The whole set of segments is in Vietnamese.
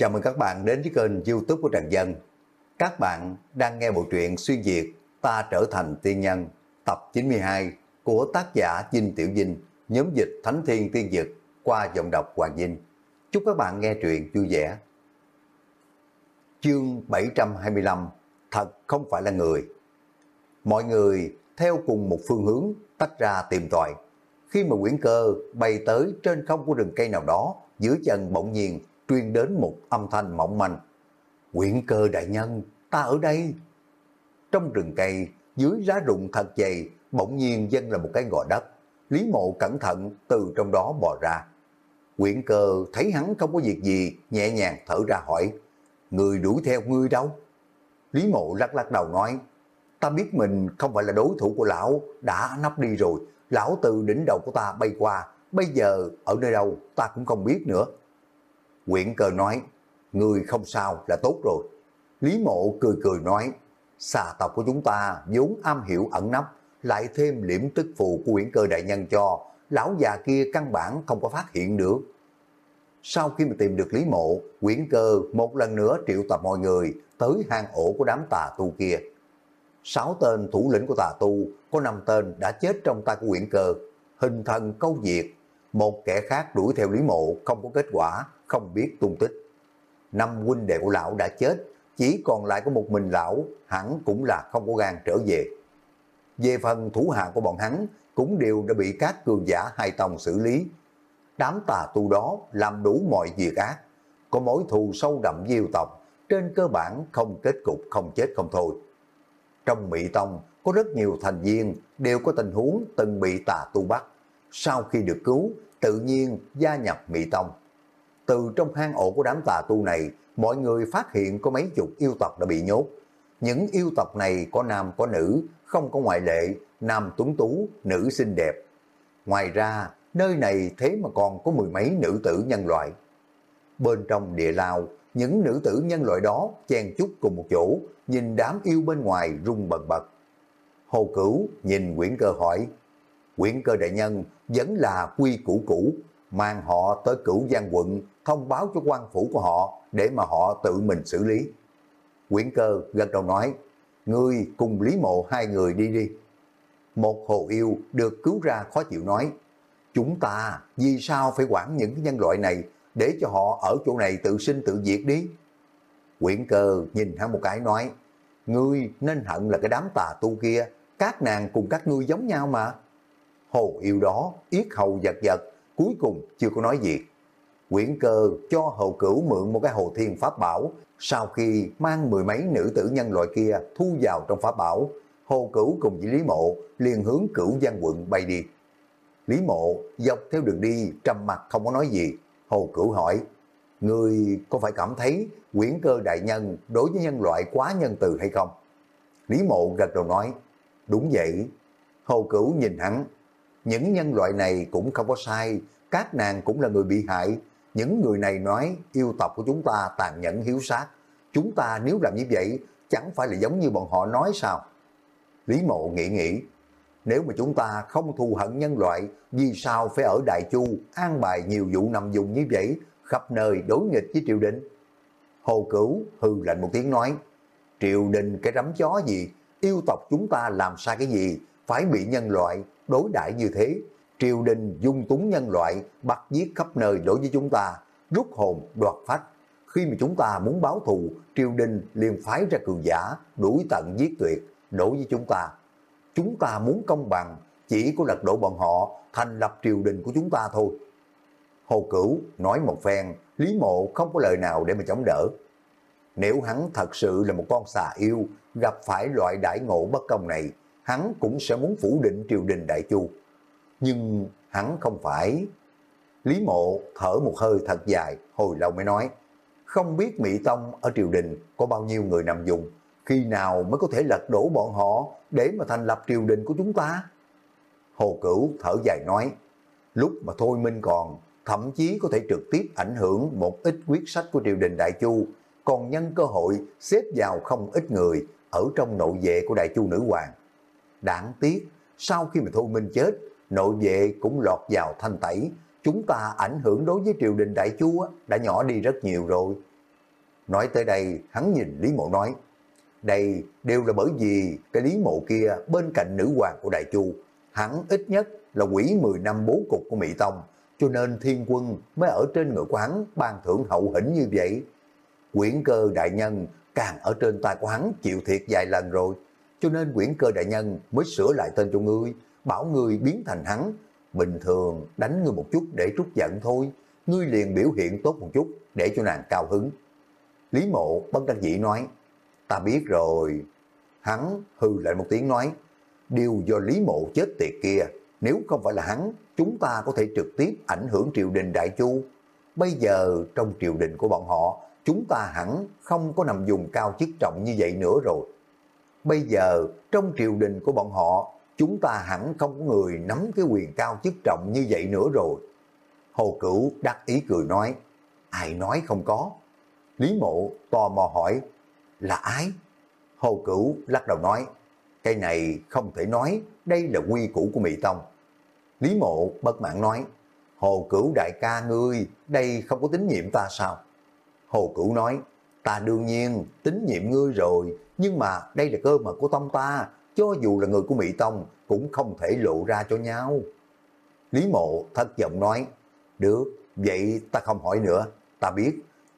Chào mừng các bạn đến với kênh youtube của Trần Dân. Các bạn đang nghe bộ truyện Xuyên Việt Ta Trở Thành Tiên Nhân tập 92 của tác giả Dinh Tiểu Dinh, nhóm dịch Thánh Thiên Tiên Dực qua giọng đọc Hoàng Dinh. Chúc các bạn nghe truyện vui vẻ. Chương 725 Thật không phải là người Mọi người theo cùng một phương hướng tách ra tìm tòi. Khi mà quyển cơ bay tới trên không của rừng cây nào đó, dưới chân bỗng nhiên truyền đến một âm thanh mỏng manh. Quyển cơ đại nhân, ta ở đây. Trong rừng cây, dưới lá rụng thật dày, bỗng nhiên dân là một cái gò đất. Lý mộ cẩn thận từ trong đó bò ra. Quyển cơ thấy hắn không có việc gì, nhẹ nhàng thở ra hỏi, người đuổi theo ngươi đâu? Lý mộ lắc lắc đầu nói, ta biết mình không phải là đối thủ của lão, đã nắp đi rồi, lão từ đỉnh đầu của ta bay qua, bây giờ ở nơi đâu ta cũng không biết nữa. Quyển cơ nói, người không sao là tốt rồi. Lý mộ cười cười nói, xà tộc của chúng ta vốn am hiểu ẩn nấp, lại thêm liễm tức phù của quyển cơ đại nhân cho, lão già kia căn bản không có phát hiện được. Sau khi mà tìm được Lý Mộ, quyển cơ một lần nữa triệu tập mọi người tới hang ổ của đám tà tu kia. Sáu tên thủ lĩnh của tà tu, có năm tên đã chết trong tay của quyển cơ, hình thần câu diệt. Một kẻ khác đuổi theo Lý Mộ không có kết quả, không biết tung tích. Năm huynh đệ của lão đã chết, chỉ còn lại có một mình lão, hẳn cũng là không có gan trở về. Về phần thủ hạ của bọn hắn, cũng đều đã bị các cường giả hai tông xử lý. Đám tà tu đó làm đủ mọi việc ác, có mối thù sâu đậm diêu tộc, trên cơ bản không kết cục không chết không thôi. Trong Mỹ Tông có rất nhiều thành viên đều có tình huống từng bị tà tu bắt. Sau khi được cứu, tự nhiên gia nhập Mỹ Tông. Từ trong hang ổ của đám tà tu này, mọi người phát hiện có mấy chục yêu tộc đã bị nhốt. Những yêu tộc này có nam có nữ, không có ngoại lệ, nam tuấn tú, nữ xinh đẹp. Ngoài ra, nơi này thế mà còn có mười mấy nữ tử nhân loại. Bên trong địa lao, những nữ tử nhân loại đó chen chúc cùng một chỗ, nhìn đám yêu bên ngoài rung bần bật. Hồ Cửu nhìn Quyển Cơ hỏi, Quyển Cơ đại nhân vẫn là quy củ cũ, mang họ tới cửu giang quận, thông báo cho quan phủ của họ để mà họ tự mình xử lý. Quyển Cơ gật đầu nói, ngươi cùng Lý Mộ hai người đi đi. Một hồ yêu được cứu ra khó chịu nói, chúng ta vì sao phải quản những nhân loại này để cho họ ở chỗ này tự sinh tự diệt đi. Quyển cơ nhìn hắn một cái nói, ngươi nên hận là cái đám tà tu kia, các nàng cùng các ngươi giống nhau mà. Hồ yêu đó, yết hầu giật giật, cuối cùng chưa có nói gì. Quyển cơ cho hậu cửu mượn một cái hồ thiên pháp bảo, sau khi mang mười mấy nữ tử nhân loại kia thu vào trong pháp bảo, hồ cửu cùng với Lý Mộ liền hướng cửu giang quận bay đi. Lý Mộ dọc theo đường đi trầm mặt không có nói gì, Hồ Cửu hỏi, Người có phải cảm thấy quyển cơ đại nhân đối với nhân loại quá nhân từ hay không? Lý Mộ gật đầu nói, đúng vậy. Hồ Cửu nhìn hắn, những nhân loại này cũng không có sai, các nàng cũng là người bị hại. Những người này nói yêu tộc của chúng ta tàn nhẫn hiếu sát. Chúng ta nếu làm như vậy, chẳng phải là giống như bọn họ nói sao? Lý Mộ nghĩ nghĩ, nếu mà chúng ta không thù hận nhân loại, vì sao phải ở Đại Chu an bài nhiều vụ nằm dùng như vậy, khắp nơi đối nghịch với triều đình? Hồ Cửu hư lạnh một tiếng nói, triều đình cái rắm chó gì, yêu tộc chúng ta làm sai cái gì, phải bị nhân loại đối đãi như thế. Triều đình dung túng nhân loại, bắt giết khắp nơi đối với chúng ta, rút hồn, đoạt phách. Khi mà chúng ta muốn báo thù, triều đình liền phái ra cường giả, đuổi tận giết tuyệt, đối với chúng ta chúng ta muốn công bằng, chỉ có lật đổ bọn họ thành lập triều đình của chúng ta thôi. Hồ Cửu nói một phen, Lý Mộ không có lời nào để mà chống đỡ. Nếu hắn thật sự là một con xà yêu, gặp phải loại đại ngộ bất công này, hắn cũng sẽ muốn phủ định triều đình Đại Chu. Nhưng hắn không phải. Lý Mộ thở một hơi thật dài, hồi lâu mới nói, không biết Mỹ Tông ở triều đình có bao nhiêu người nằm dùng, khi nào mới có thể lật đổ bọn họ để mà thành lập triều đình của chúng ta? Hồ Cửu thở dài nói, lúc mà Thôi Minh còn, thậm chí có thể trực tiếp ảnh hưởng một ít quyết sách của triều đình Đại Chu, còn nhân cơ hội xếp vào không ít người ở trong nội vệ của Đại Chu Nữ Hoàng. Đáng tiếc, sau khi mà Thôi Minh chết, nội vệ cũng lọt vào thanh tẩy, chúng ta ảnh hưởng đối với triều đình Đại Chu đã nhỏ đi rất nhiều rồi. Nói tới đây, hắn nhìn Lý Mộ nói, đây đều là bởi vì cái Lý Mộ kia bên cạnh nữ hoàng của Đại Chu, hắn ít nhất là quỷ 10 năm bố cục của Mỹ Tông, cho nên thiên quân mới ở trên ngựa của hắn ban thưởng hậu hĩnh như vậy. Quyển cơ đại nhân càng ở trên tay của hắn chịu thiệt vài lần rồi, cho nên quyển cơ đại nhân mới sửa lại tên cho ngươi, bảo ngươi biến thành hắn. Bình thường đánh ngươi một chút để trút giận thôi, ngươi liền biểu hiện tốt một chút để cho nàng cao hứng. Lý mộ bất đắc dĩ nói, ta biết rồi. Hắn hư lại một tiếng nói, điều do Lý mộ chết tiệt kia, nếu không phải là hắn, chúng ta có thể trực tiếp ảnh hưởng triều đình Đại Chu. Bây giờ trong triều đình của bọn họ, chúng ta hẳn không có nằm dùng cao chức trọng như vậy nữa rồi. Bây giờ trong triều đình của bọn họ, chúng ta hẳn không có người nắm cái quyền cao chức trọng như vậy nữa rồi. Hồ Cửu đắc ý cười nói, ai nói không có. Lý Mộ tò mò hỏi, là ai? Hồ Cửu lắc đầu nói, cái này không thể nói, đây là quy củ của Mỹ Tông. Lý Mộ bất mãn nói, Hồ Cửu đại ca ngươi, đây không có tín nhiệm ta sao? Hồ Cửu nói, ta đương nhiên tín nhiệm ngươi rồi, nhưng mà đây là cơ mật của tông ta, cho dù là người của Mỹ Tông cũng không thể lộ ra cho nhau. Lý Mộ thất vọng nói, được, vậy ta không hỏi nữa, ta biết,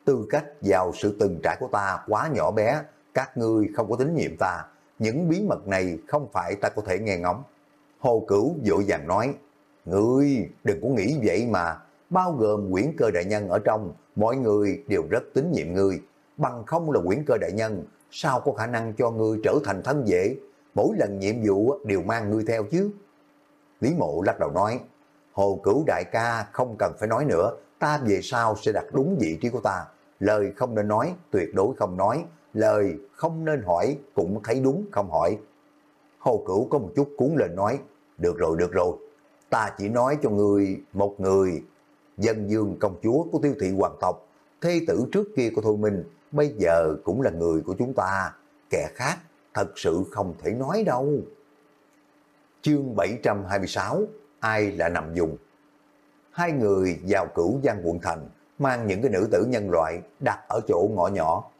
tư cách vào sự từng trải của ta quá nhỏ bé, các ngươi không có tín nhiệm ta, những bí mật này không phải ta có thể nghe ngóng. Hồ Cửu vội vàng nói, Ngươi đừng có nghĩ vậy mà, bao gồm quyển cơ đại nhân ở trong, mọi người đều rất tín nhiệm ngươi. Bằng không là quyển cơ đại nhân, sao có khả năng cho ngươi trở thành thân vệ? Mỗi lần nhiệm vụ đều mang ngươi theo chứ. Lý mộ lắc đầu nói, Hồ cửu đại ca không cần phải nói nữa, ta về sau sẽ đặt đúng vị trí của ta. Lời không nên nói, tuyệt đối không nói. Lời không nên hỏi, cũng thấy đúng không hỏi. Hồ cửu có một chút cuốn lên nói, được rồi, được rồi, ta chỉ nói cho người một người, dân dương công chúa của tiêu thị hoàng tộc, thê tử trước kia của Thôi Minh, bây giờ cũng là người của chúng ta, kẻ khác thật sự không thể nói đâu. Chương 726, ai là nằm dùng? Hai người vào cửu giang quận thành, mang những cái nữ tử nhân loại đặt ở chỗ ngõ nhỏ.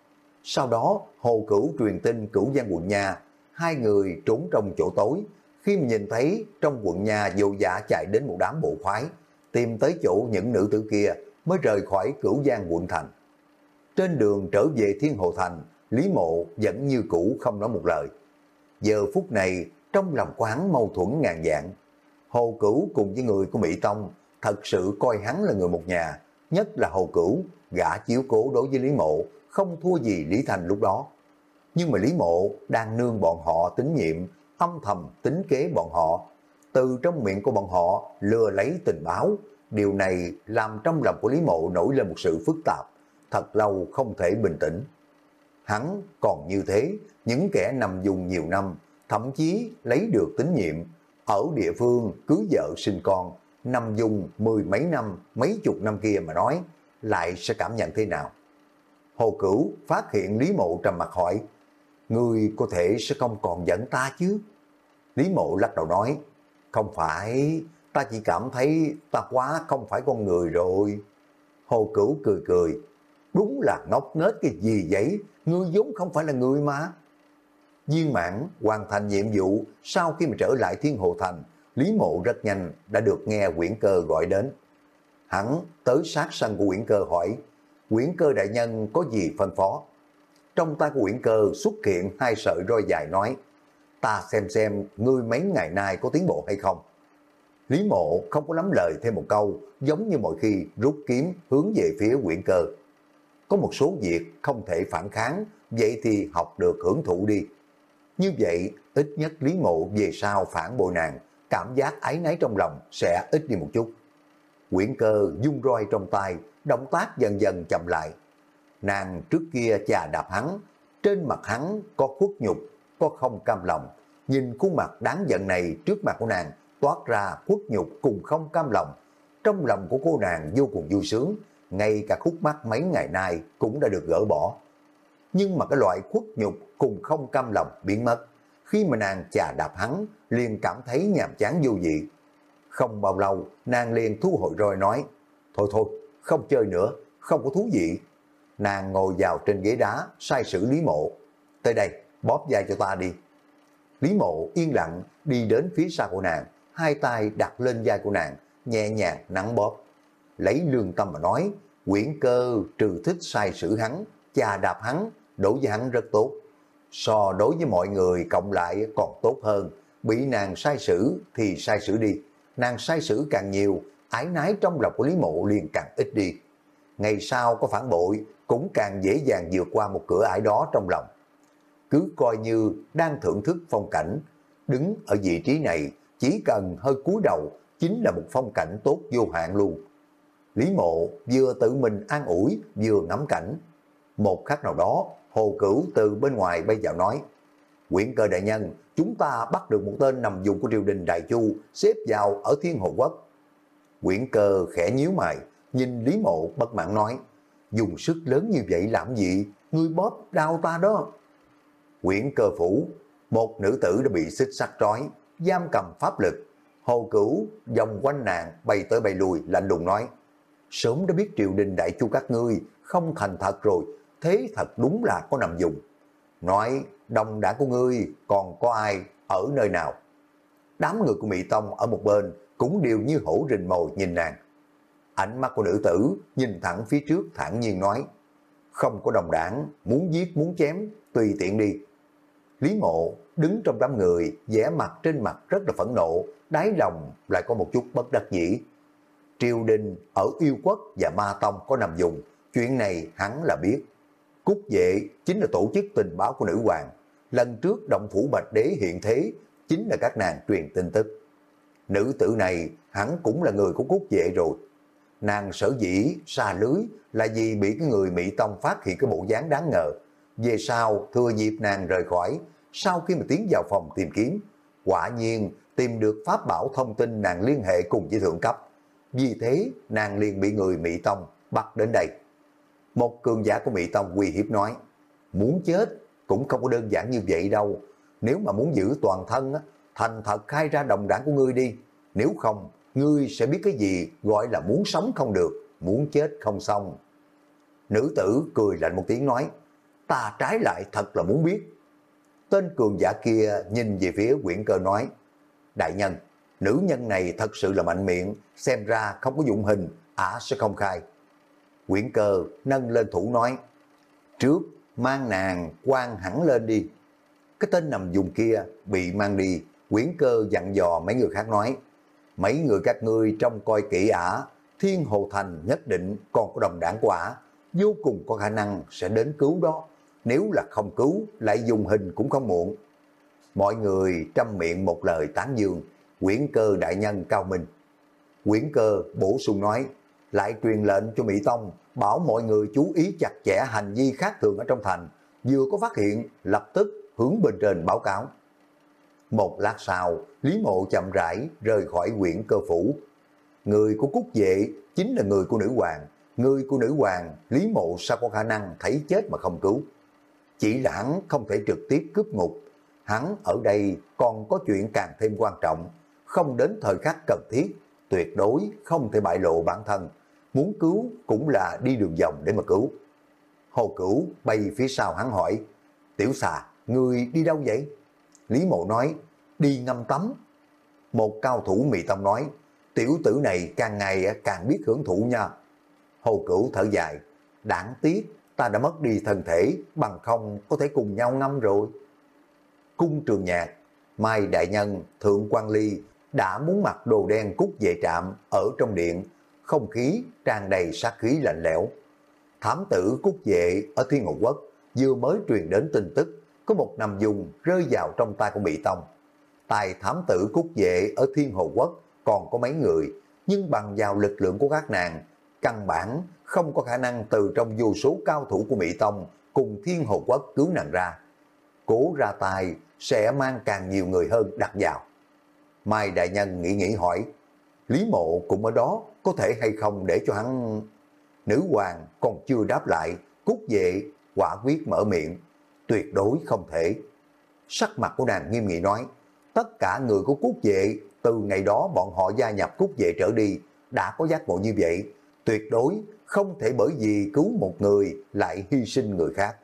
Sau đó, hồ cửu truyền tin cửu giang quận nhà, hai người trốn trong chỗ tối, khi mà nhìn thấy trong quận nhà vô dạ chạy đến một đám bộ khoái, tìm tới chỗ những nữ tử kia mới rời khỏi cửu giang quận thành. Trên đường trở về Thiên Hồ Thành, Lý Mộ vẫn như cũ không nói một lời. Giờ phút này, trong lòng quán mâu thuẫn ngàn dạng. Hồ Cửu cùng với người của Mỹ Tông thật sự coi hắn là người một nhà, nhất là Hồ Cửu, gã chiếu cố đối với Lý Mộ, không thua gì Lý Thành lúc đó. Nhưng mà Lý Mộ đang nương bọn họ tín nhiệm, âm thầm tính kế bọn họ, từ trong miệng của bọn họ lừa lấy tình báo. Điều này làm trong lòng của Lý Mộ nổi lên một sự phức tạp, thật lâu không thể bình tĩnh. Hắn còn như thế, những kẻ nằm dùng nhiều năm, thậm chí lấy được tín nhiệm, ở địa phương cưới vợ sinh con, nằm dùng mười mấy năm, mấy chục năm kia mà nói, lại sẽ cảm nhận thế nào? Hồ Cửu phát hiện Lý Mộ trầm mặt hỏi, Người có thể sẽ không còn giận ta chứ? Lý Mộ lắc đầu nói, không phải, ta chỉ cảm thấy ta quá không phải con người rồi. Hồ Cửu cười cười, đúng là ngốc nghếch cái gì vậy, ngươi vốn không phải là người mà. Viên mãn hoàn thành nhiệm vụ sau khi mà trở lại Thiên Hồ Thành, Lý Mộ rất nhanh đã được nghe quyển cơ gọi đến. Hắn tới sát sân của quyển cơ hỏi, quyển cơ đại nhân có gì phân phó? Trong tay của quyển cơ xuất hiện hai sợi roi dài nói, ta xem xem ngươi mấy ngày nay có tiến bộ hay không. Lý mộ không có lắm lời thêm một câu, giống như mọi khi rút kiếm hướng về phía quyển cơ. Có một số việc không thể phản kháng, vậy thì học được hưởng thụ đi. Như vậy, ít nhất Lý mộ về sau phản bội nàng, cảm giác ái náy trong lòng sẽ ít đi một chút. Quyển cơ dung roi trong tay, động tác dần dần chậm lại. Nàng trước kia chà đạp hắn, trên mặt hắn có khuất nhục có không cam lòng. Nhìn khuôn mặt đáng giận này trước mặt của nàng toát ra khuất nhục cùng không cam lòng. Trong lòng của cô nàng vô cùng vui sướng, ngay cả khúc mắt mấy ngày nay cũng đã được gỡ bỏ. Nhưng mà cái loại khuất nhục cùng không cam lòng biến mất. Khi mà nàng chà đạp hắn, liền cảm thấy nhàm chán vô dị Không bao lâu, nàng liền thu hồi rồi nói, Thôi thôi, không chơi nữa, không có thú vị. Nàng ngồi vào trên ghế đá, sai sử Lý Mộ. Tới đây, bóp vai cho ta đi. Lý Mộ yên lặng đi đến phía sau của nàng, hai tay đặt lên vai của nàng, nhẹ nhàng nắng bóp. Lấy lương tâm mà nói, quyển cơ trừ thích sai sử hắn, chà đạp hắn, đối với hắn rất tốt. So đối với mọi người cộng lại còn tốt hơn, bị nàng sai sử thì sai sử đi. Nàng sai sử càng nhiều, ái nái trong lòng của Lý Mộ liền càng ít đi. Ngày sau có phản bội cũng càng dễ dàng vượt qua một cửa ải đó trong lòng. Cứ coi như đang thưởng thức phong cảnh, đứng ở vị trí này chỉ cần hơi cúi đầu chính là một phong cảnh tốt vô hạn luôn. Lý mộ vừa tự mình an ủi vừa ngắm cảnh. Một khắc nào đó, Hồ Cửu từ bên ngoài bay vào nói, Quyển cơ đại nhân, chúng ta bắt được một tên nằm dùng của triều đình Đại Chu xếp vào ở Thiên Hồ Quốc. Quyển cơ khẽ nhíu mày, nhìn Lý Mộ bất mãn nói, dùng sức lớn như vậy làm gì, ngươi bóp đau ta đó. Quyển cơ phủ, một nữ tử đã bị xích sắt trói, giam cầm pháp lực. Hồ Cửu vòng quanh nàng bay tới bay lui lạnh lùng nói, sớm đã biết triều đình đại chu các ngươi không thành thật rồi, thế thật đúng là có nằm dùng. Nói đồng đảng của ngươi còn có ai ở nơi nào? Đám người của Mỹ Tông ở một bên cũng đều như hổ rình mồi nhìn nàng. Ánh mắt của nữ tử nhìn thẳng phía trước thản nhiên nói, không có đồng đảng, muốn giết muốn chém, tùy tiện đi. Lý mộ đứng trong đám người, vẻ mặt trên mặt rất là phẫn nộ, đáy lòng lại có một chút bất đắc dĩ. Triều đình ở yêu quốc và ma tông có nằm dùng, chuyện này hắn là biết. Cúc vệ chính là tổ chức tình báo của nữ hoàng. Lần trước động phủ bạch đế hiện thế chính là các nàng truyền tin tức. Nữ tử này hắn cũng là người của cúc vệ rồi. Nàng sở dĩ xa lưới là vì bị cái người Mỹ Tông phát hiện cái bộ dáng đáng ngờ. Về sau thừa dịp nàng rời khỏi, sau khi mà tiến vào phòng tìm kiếm, quả nhiên tìm được pháp bảo thông tin nàng liên hệ cùng với thượng cấp. Vì thế nàng liền bị người Mỹ Tông bắt đến đây. Một cường giả của Mỹ Tông quy hiếp nói, muốn chết cũng không có đơn giản như vậy đâu. Nếu mà muốn giữ toàn thân, thành thật khai ra đồng đảng của ngươi đi. Nếu không, ngươi sẽ biết cái gì gọi là muốn sống không được, muốn chết không xong. Nữ tử cười lạnh một tiếng nói, ta trái lại thật là muốn biết. Tên cường giả kia nhìn về phía quyển cơ nói, đại nhân, nữ nhân này thật sự là mạnh miệng, xem ra không có dụng hình, ả sẽ không khai. Quyển cơ nâng lên thủ nói, trước mang nàng quan hẳn lên đi. Cái tên nằm dùng kia bị mang đi, quyển cơ dặn dò mấy người khác nói, mấy người các ngươi trong coi kỹ ả, thiên hồ thành nhất định còn có đồng đảng quả, vô cùng có khả năng sẽ đến cứu đó. Nếu là không cứu, lại dùng hình cũng không muộn. Mọi người trăm miệng một lời tán dương, quyển cơ đại nhân cao minh. Quyển cơ bổ sung nói, lại truyền lệnh cho Mỹ Tông, bảo mọi người chú ý chặt chẽ hành vi khác thường ở trong thành. Vừa có phát hiện, lập tức hướng bên trên báo cáo. Một lát sau, Lý Mộ chậm rãi rời khỏi quyển cơ phủ. Người của Cúc Vệ chính là người của nữ hoàng. Người của nữ hoàng, Lý Mộ sao có khả năng thấy chết mà không cứu. Chỉ là hắn không thể trực tiếp cướp ngục. Hắn ở đây còn có chuyện càng thêm quan trọng. Không đến thời khắc cần thiết, tuyệt đối không thể bại lộ bản thân. Muốn cứu cũng là đi đường vòng để mà cứu. Hồ Cửu bay phía sau hắn hỏi, Tiểu xà, người đi đâu vậy? Lý Mộ nói, đi ngâm tắm. Một cao thủ mì tâm nói, tiểu tử này càng ngày càng biết hưởng thụ nha. Hồ Cửu thở dài, đáng tiếc ta đã mất đi thân thể, bằng không có thể cùng nhau ngâm rồi. Cung trường nhạc, Mai Đại Nhân, Thượng quan Ly đã muốn mặc đồ đen cút về trạm ở trong điện, không khí tràn đầy sát khí lạnh lẽo. Thám tử cút vệ ở Thiên hồ Quốc vừa mới truyền đến tin tức có một nằm dùng rơi vào trong tay của Mỹ Tông. Tài thám tử cút vệ ở Thiên Hồ Quốc còn có mấy người, nhưng bằng vào lực lượng của các nàng, căn bản không có khả năng từ trong vô số cao thủ của Mỹ Tông cùng Thiên Hồ Quốc cứu nàng ra. Cố ra tài sẽ mang càng nhiều người hơn đặt vào. Mai Đại Nhân nghĩ nghĩ hỏi, Lý Mộ cũng ở đó, có thể hay không để cho hắn... Nữ hoàng còn chưa đáp lại, cút về quả quyết mở miệng, tuyệt đối không thể. Sắc mặt của nàng nghiêm nghị nói, tất cả người của cút vệ, từ ngày đó bọn họ gia nhập cút vệ trở đi, đã có giác ngộ như vậy, tuyệt đối không thể bởi vì cứu một người lại hy sinh người khác.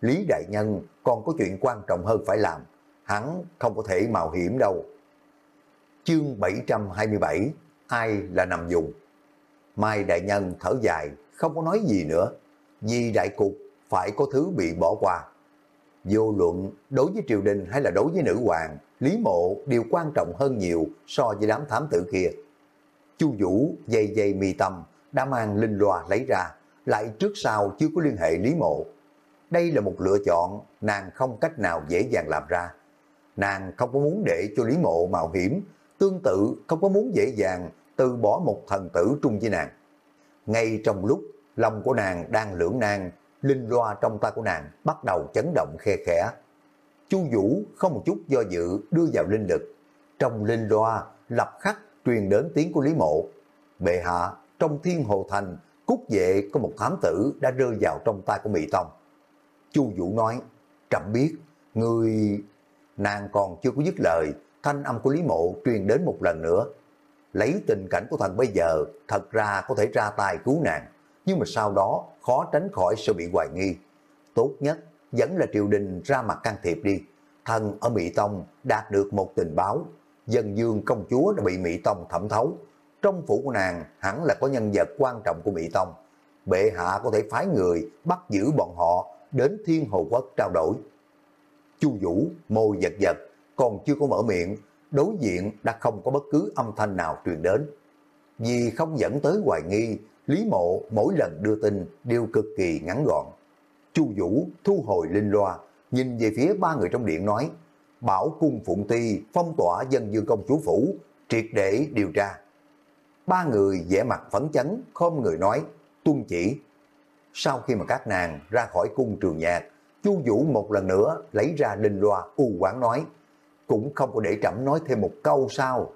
Lý Đại Nhân còn có chuyện quan trọng hơn phải làm, hắn không có thể mạo hiểm đâu. Chương 727, ai là nằm dùng? Mai Đại Nhân thở dài, không có nói gì nữa, vì đại cục phải có thứ bị bỏ qua. Vô luận đối với triều đình hay là đối với nữ hoàng, Lý Mộ đều quan trọng hơn nhiều so với đám thám tử kia. Chu Vũ dây dây mi tâm đã mang linh loa lấy ra, lại trước sau chưa có liên hệ Lý Mộ. Đây là một lựa chọn nàng không cách nào dễ dàng làm ra. Nàng không có muốn để cho Lý Mộ mạo hiểm, tương tự không có muốn dễ dàng từ bỏ một thần tử trung với nàng. Ngay trong lúc lòng của nàng đang lưỡng nan, linh loa trong tay của nàng bắt đầu chấn động khe khẽ. Chu Vũ không một chút do dự đưa vào linh lực. Trong linh loa lập khắc truyền đến tiếng của Lý Mộ. Bệ hạ, trong thiên hồ thành, cúc vệ có một thám tử đã rơi vào trong tay của Mỹ Tông. Chu Vũ nói, trẫm biết, người... Nàng còn chưa có dứt lời, thanh âm của Lý Mộ truyền đến một lần nữa. Lấy tình cảnh của thần bây giờ, thật ra có thể ra tay cứu nàng, nhưng mà sau đó khó tránh khỏi sự bị hoài nghi. Tốt nhất vẫn là triều đình ra mặt can thiệp đi. Thần ở Mỹ Tông đạt được một tình báo, dân dương công chúa đã bị Mỹ Tông thẩm thấu. Trong phủ của nàng hẳn là có nhân vật quan trọng của Mỹ Tông. Bệ hạ có thể phái người bắt giữ bọn họ đến Thiên Hồ Quốc trao đổi. Chu Vũ môi giật giật, còn chưa có mở miệng, đối diện đã không có bất cứ âm thanh nào truyền đến. Vì không dẫn tới hoài nghi, Lý Mộ mỗi lần đưa tin đều cực kỳ ngắn gọn. Chu Vũ thu hồi linh loa, nhìn về phía ba người trong điện nói, bảo cung phụng ti phong tỏa dân dương công chúa phủ, triệt để điều tra. Ba người vẻ mặt phấn chấn, không người nói, tuân chỉ. Sau khi mà các nàng ra khỏi cung trường nhạc, Chu Vũ một lần nữa lấy ra linh loa u quán nói, cũng không có để trẫm nói thêm một câu sao.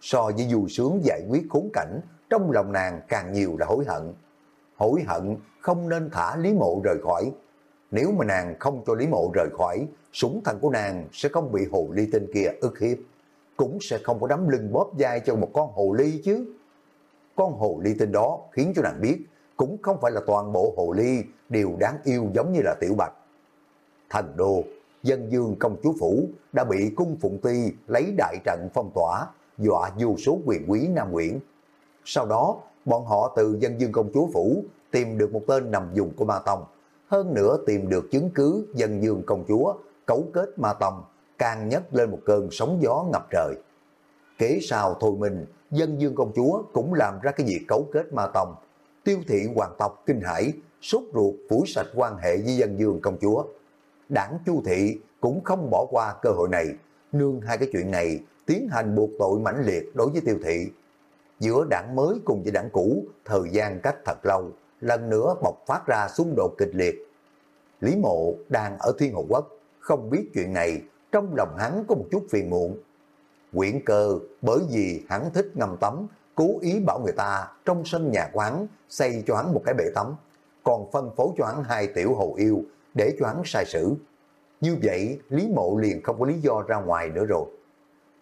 So với dù sướng giải quyết khốn cảnh, trong lòng nàng càng nhiều là hối hận. Hối hận không nên thả Lý Mộ rời khỏi. Nếu mà nàng không cho Lý Mộ rời khỏi, súng thần của nàng sẽ không bị hồ ly tinh kia ức hiếp. Cũng sẽ không có đấm lưng bóp vai cho một con hồ ly chứ. Con hồ ly tinh đó khiến cho nàng biết, cũng không phải là toàn bộ hồ ly đều đáng yêu giống như là tiểu bạch. Thành đô, dân dương công chúa phủ đã bị cung phụng ti lấy đại trận phong tỏa, dọa vô số quyền quý Nam Nguyễn. Sau đó, bọn họ từ dân dương công chúa phủ tìm được một tên nằm dùng của Ma Tông. Hơn nữa tìm được chứng cứ dân dương công chúa cấu kết Ma Tông, càng nhấc lên một cơn sóng gió ngập trời. Kế sau thôi mình, dân dương công chúa cũng làm ra cái việc cấu kết Ma Tông. Tiêu thị hoàng tộc kinh hải, sốt ruột phủi sạch quan hệ với dân dương công chúa. Đảng chu thị cũng không bỏ qua cơ hội này, nương hai cái chuyện này tiến hành buộc tội mãnh liệt đối với tiêu thị giữa đảng mới cùng với đảng cũ, thời gian cách thật lâu, lần nữa bộc phát ra xung đột kịch liệt. Lý Mộ đang ở Thiên Hồ Quốc, không biết chuyện này, trong lòng hắn có một chút phiền muộn. Quyển cơ bởi vì hắn thích ngâm tắm, cố ý bảo người ta trong sân nhà quán xây cho hắn một cái bể tắm, còn phân phối cho hắn hai tiểu hồ yêu để cho hắn sai sử. Như vậy, Lý Mộ liền không có lý do ra ngoài nữa rồi.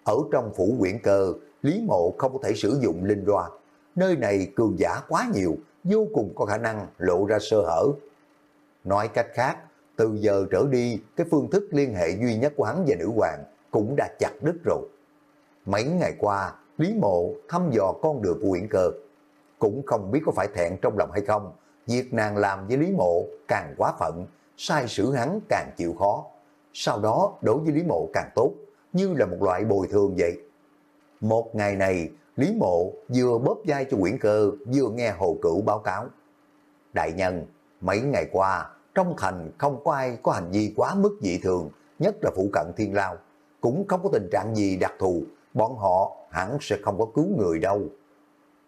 Ở trong phủ quyển cơ, Lý Mộ không có thể sử dụng linh loa. Nơi này cường giả quá nhiều, vô cùng có khả năng lộ ra sơ hở. Nói cách khác, từ giờ trở đi, cái phương thức liên hệ duy nhất của hắn và nữ hoàng cũng đã chặt đứt rồi. Mấy ngày qua, Lý Mộ thăm dò con đường của Uyển Cơ. Cũng không biết có phải thẹn trong lòng hay không, việc nàng làm với Lý Mộ càng quá phận, sai sử hắn càng chịu khó. Sau đó đối với Lý Mộ càng tốt, như là một loại bồi thường vậy. Một ngày này, Lý Mộ vừa bóp vai cho Nguyễn Cơ, vừa nghe Hồ Cửu báo cáo. Đại nhân, mấy ngày qua, trong thành không có ai có hành vi quá mức dị thường, nhất là phụ cận thiên lao. Cũng không có tình trạng gì đặc thù, bọn họ hẳn sẽ không có cứu người đâu.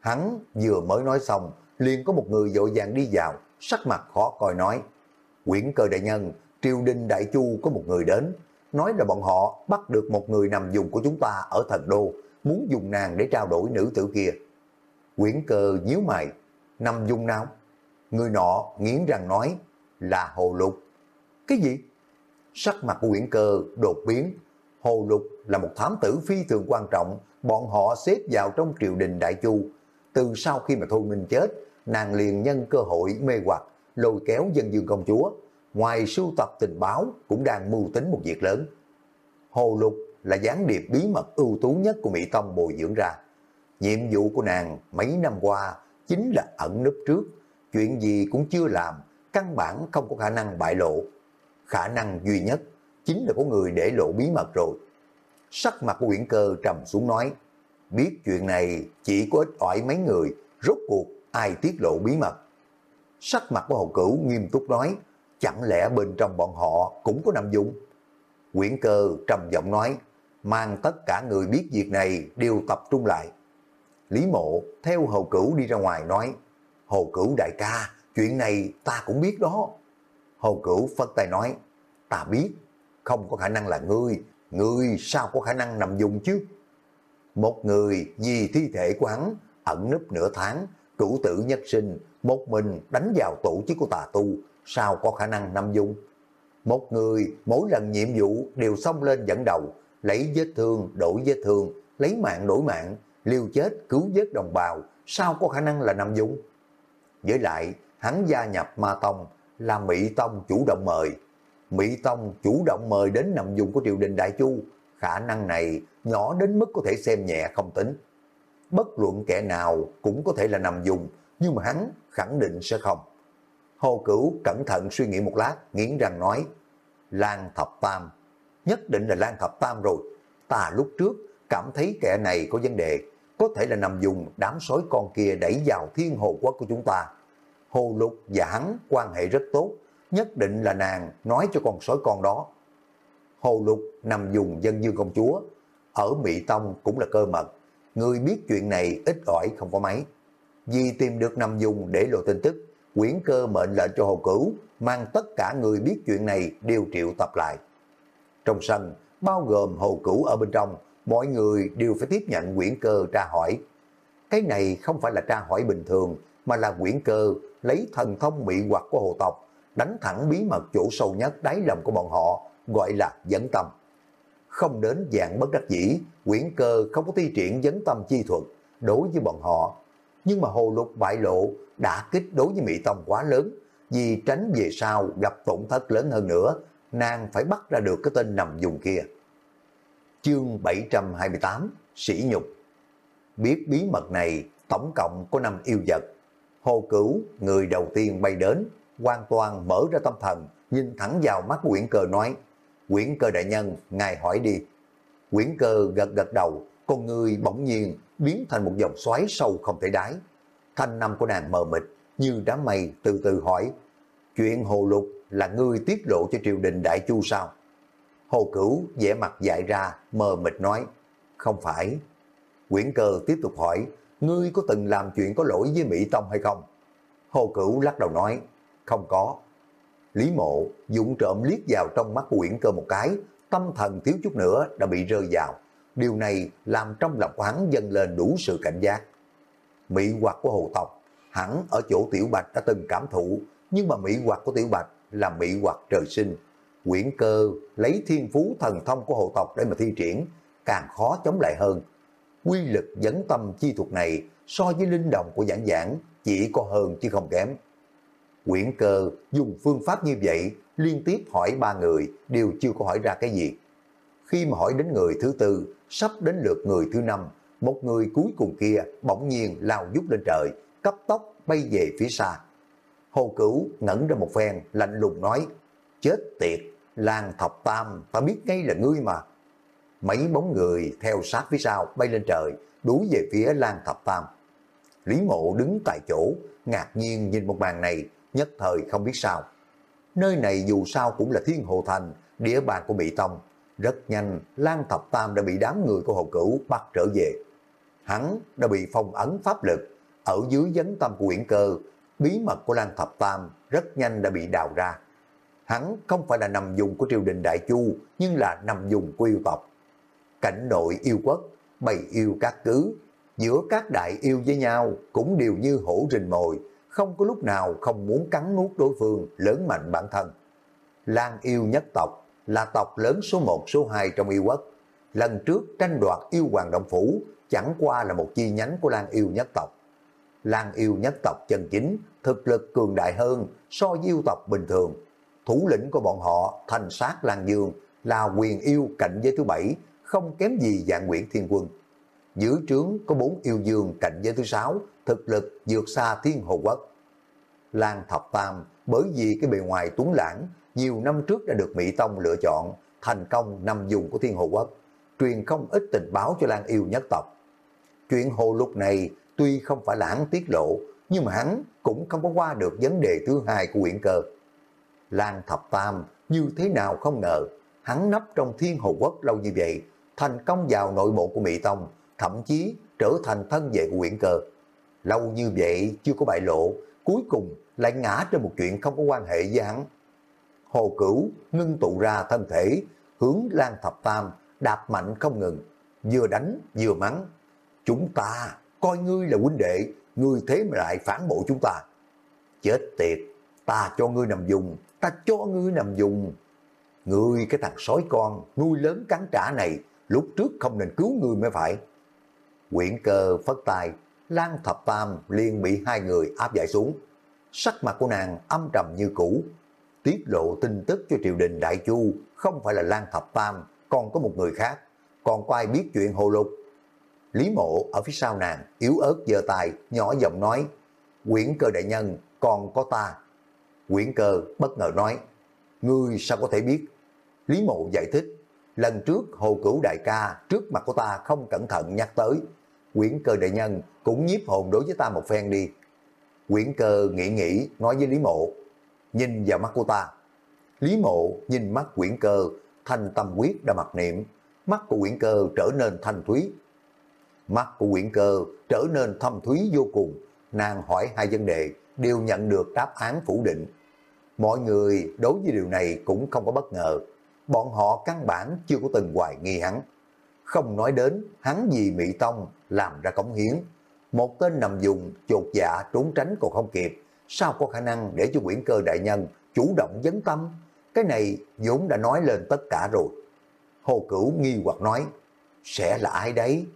Hắn vừa mới nói xong, liền có một người dội vàng đi vào, sắc mặt khó coi nói. Quyển cơ đại nhân, triều đình đại chu có một người đến, nói là bọn họ bắt được một người nằm dùng của chúng ta ở thần đô, muốn dùng nàng để trao đổi nữ tử kia. Quyển cơ nhíu mày, nằm dùng nào? Người nọ nghiến răng nói là hồ lục. Cái gì? Sắc mặt của quyển cơ đột biến. Hồ lục là một thám tử phi thường quan trọng, bọn họ xếp vào trong triều đình Đại Chu. Từ sau khi mà Thôi Minh chết, nàng liền nhân cơ hội mê hoặc, lôi kéo dân dương công chúa. Ngoài sưu tập tình báo cũng đang mưu tính một việc lớn. Hồ Lục là gián điệp bí mật ưu tú nhất của Mỹ Tông bồi dưỡng ra. Nhiệm vụ của nàng mấy năm qua chính là ẩn nấp trước, chuyện gì cũng chưa làm, căn bản không có khả năng bại lộ. Khả năng duy nhất chính là có người để lộ bí mật rồi. Sắc mặt của Nguyễn Cơ trầm xuống nói, biết chuyện này chỉ có ít ỏi mấy người, rốt cuộc ai tiết lộ bí mật. Sắc mặt của Hồ Cửu nghiêm túc nói, chẳng lẽ bên trong bọn họ cũng có nằm Dung? Quyển Cơ trầm giọng nói, mang tất cả người biết việc này đều tập trung lại. Lý Mộ theo Hồ Cửu đi ra ngoài nói, Hồ Cửu đại ca, chuyện này ta cũng biết đó. Hồ Cửu phân tay nói, ta biết, không có khả năng là ngươi, ngươi sao có khả năng nằm dùng chứ? Một người vì thi thể của hắn ẩn nấp nửa tháng, cửu tử nhất sinh, một mình đánh vào tổ chức của tà tu, sao có khả năng nằm dung? Một người mỗi lần nhiệm vụ đều xông lên dẫn đầu, lấy vết thương đổi vết thương, lấy mạng đổi mạng, liều chết cứu vớt đồng bào, sao có khả năng là nằm dung? Với lại, hắn gia nhập Ma Tông là Mỹ Tông chủ động mời. Mỹ Tông chủ động mời đến nằm dung của triều đình Đại Chu, khả năng này nhỏ đến mức có thể xem nhẹ không tính. Bất luận kẻ nào cũng có thể là nằm dùng, nhưng mà hắn khẳng định sẽ không. Hồ Cửu cẩn thận suy nghĩ một lát, nghiến răng nói, Lan Thập Tam, nhất định là Lan Thập Tam rồi. Ta lúc trước cảm thấy kẻ này có vấn đề, có thể là nằm dùng đám sói con kia đẩy vào thiên hồ quốc của chúng ta. Hồ Lục và hắn quan hệ rất tốt, nhất định là nàng nói cho con sói con đó. Hồ Lục nằm dùng dân dương công chúa, ở Mỹ Tông cũng là cơ mật, người biết chuyện này ít ỏi không có mấy. Vì tìm được nằm dùng để lộ tin tức, quyển cơ mệnh lệnh cho Hồ Cửu mang tất cả người biết chuyện này đều triệu tập lại. Trong sân, bao gồm Hồ Cửu ở bên trong, mọi người đều phải tiếp nhận quyển cơ tra hỏi. Cái này không phải là tra hỏi bình thường, mà là quyển cơ lấy thần thông mị hoặc của hồ tộc, đánh thẳng bí mật chỗ sâu nhất đáy lòng của bọn họ, gọi là dẫn tâm. Không đến dạng bất đắc dĩ, quyển cơ không có thi triển dẫn tâm chi thuật đối với bọn họ. Nhưng mà hồ lục bại lộ đã kích đối với Mỹ Tông quá lớn, vì tránh về sau gặp tổn thất lớn hơn nữa, nàng phải bắt ra được cái tên nằm dùng kia. Chương 728 Sĩ Nhục Biết bí mật này tổng cộng có 5 yêu vật. Hồ Cửu, người đầu tiên bay đến, hoàn toàn mở ra tâm thần, nhìn thẳng vào mắt quyển cơ nói, quyển cơ đại nhân, ngài hỏi đi. Quyển cơ gật gật đầu, con người bỗng nhiên biến thành một dòng xoáy sâu không thể đáy. Thanh năm của nàng mờ mịt, như đám mây từ từ hỏi, chuyện hồ lục là ngươi tiết lộ cho triều đình đại chu sao? Hồ Cửu vẻ mặt dại ra, mờ mịt nói, không phải. Quyển cơ tiếp tục hỏi, ngươi có từng làm chuyện có lỗi với Mỹ Tông hay không? Hồ Cửu lắc đầu nói, không có. Lý mộ dụng trộm liếc vào trong mắt của Quyển cơ một cái, tâm thần thiếu chút nữa đã bị rơi vào. Điều này làm trong lòng hắn dâng lên đủ sự cảnh giác. Mỹ hoặc của hồ tộc, hẳn ở chỗ Tiểu Bạch đã từng cảm thụ, nhưng mà Mỹ hoặc của Tiểu Bạch là Mỹ hoặc trời sinh, quyển cơ lấy thiên phú thần thông của hồ tộc để mà thi triển, càng khó chống lại hơn. Quy lực dẫn tâm chi thuật này so với linh đồng của giảng giảng chỉ có hơn chứ không kém. Quyển cơ dùng phương pháp như vậy liên tiếp hỏi ba người đều chưa có hỏi ra cái gì. Khi mà hỏi đến người thứ tư, sắp đến lượt người thứ năm, một người cuối cùng kia bỗng nhiên lao giúp lên trời, cấp tốc bay về phía xa. Hồ Cửu ngẩn ra một phen, lạnh lùng nói, chết tiệt, làng Thập Tam, ta biết ngay là ngươi mà. Mấy bóng người theo sát phía sau bay lên trời, đuổi về phía làng Thập Tam. Lý Mộ đứng tại chỗ, ngạc nhiên nhìn một màn này, nhất thời không biết sao. Nơi này dù sao cũng là Thiên Hồ Thành, địa bàn của Bị Tông. Rất nhanh, Lan Thập Tam đã bị đám người của Hồ Cửu bắt trở về. Hắn đã bị phong ấn pháp lực, ở dưới dấn tâm của quyển cơ, bí mật của Lan Thập Tam rất nhanh đã bị đào ra hắn không phải là nằm dùng của triều đình Đại Chu, nhưng là nằm dùng của yêu tộc. Cảnh nội yêu quốc, bày yêu các cứ, giữa các đại yêu với nhau cũng đều như hổ rình mồi, không có lúc nào không muốn cắn nuốt đối phương, lớn mạnh bản thân. Lan yêu nhất tộc là tộc lớn số 1 số 2 trong yêu quốc. Lần trước tranh đoạt yêu hoàng động phủ chẳng qua là một chi nhánh của Lan yêu nhất tộc. Lan yêu nhất tộc chân chính, thực lực cường đại hơn so với yêu tộc bình thường. Thủ lĩnh của bọn họ thành sát Lan Dương là quyền yêu cạnh giới thứ bảy, không kém gì dạng Nguyễn Thiên Quân. Giữ trướng có bốn yêu dương cạnh giới thứ sáu, thực lực vượt xa Thiên Hồ Quốc. Lan Thập Tam bởi vì cái bề ngoài tuấn lãng, nhiều năm trước đã được Mỹ Tông lựa chọn thành công nằm dùng của Thiên Hồ Quốc, truyền không ít tình báo cho Lan yêu nhất tộc. Chuyện hồ lục này tuy không phải là hắn tiết lộ, nhưng mà hắn cũng không có qua được vấn đề thứ hai của quyển cơ. Lan Thập Tam như thế nào không ngờ, hắn nấp trong Thiên Hồ Quốc lâu như vậy, thành công vào nội bộ của Mỹ Tông, thậm chí trở thành thân vệ của quyển cơ. Lâu như vậy chưa có bại lộ, cuối cùng lại ngã trên một chuyện không có quan hệ với hắn. Hồ Cửu ngưng tụ ra thân thể, hướng Lan Thập Tam đạp mạnh không ngừng, vừa đánh vừa mắng. Chúng ta coi ngươi là huynh đệ, ngươi thế mà lại phản bội chúng ta. Chết tiệt, ta cho ngươi nằm dùng, ta cho ngươi nằm dùng. Ngươi cái thằng sói con, nuôi lớn cắn trả này, lúc trước không nên cứu ngươi mới phải. Quyển cơ phất tài Lan Thập Tam liền bị hai người áp giải xuống. Sắc mặt của nàng âm trầm như cũ, tiết lộ tin tức cho triều đình Đại Chu không phải là Lan Thập Tam, còn có một người khác. Còn có ai biết chuyện hồ lục? Lý mộ ở phía sau nàng, yếu ớt giơ tài nhỏ giọng nói, quyển cơ đại nhân, còn có ta. Quyển cơ bất ngờ nói, ngươi sao có thể biết? Lý mộ giải thích, lần trước hồ cửu đại ca trước mặt của ta không cẩn thận nhắc tới. Quyển cơ đại nhân cũng nhiếp hồn đối với ta một phen đi. Quyển cơ nghĩ nghĩ nói với Lý mộ, nhìn vào mắt của ta. Lý mộ nhìn mắt quyển cơ, thanh tâm quyết đã mặc niệm, mắt của quyển cơ trở nên thanh thúy. Mắt của quyển cơ trở nên thâm thúy vô cùng, nàng hỏi hai vấn đề, đều nhận được đáp án phủ định. Mọi người đối với điều này cũng không có bất ngờ, bọn họ căn bản chưa có từng hoài nghi hắn. Không nói đến hắn vì Mỹ Tông làm ra cống hiến, một tên nằm dùng chột dạ trốn tránh còn không kịp, sao có khả năng để cho quyển cơ đại nhân chủ động dấn tâm? Cái này vốn đã nói lên tất cả rồi. Hồ Cửu nghi hoặc nói, sẽ là ai đấy?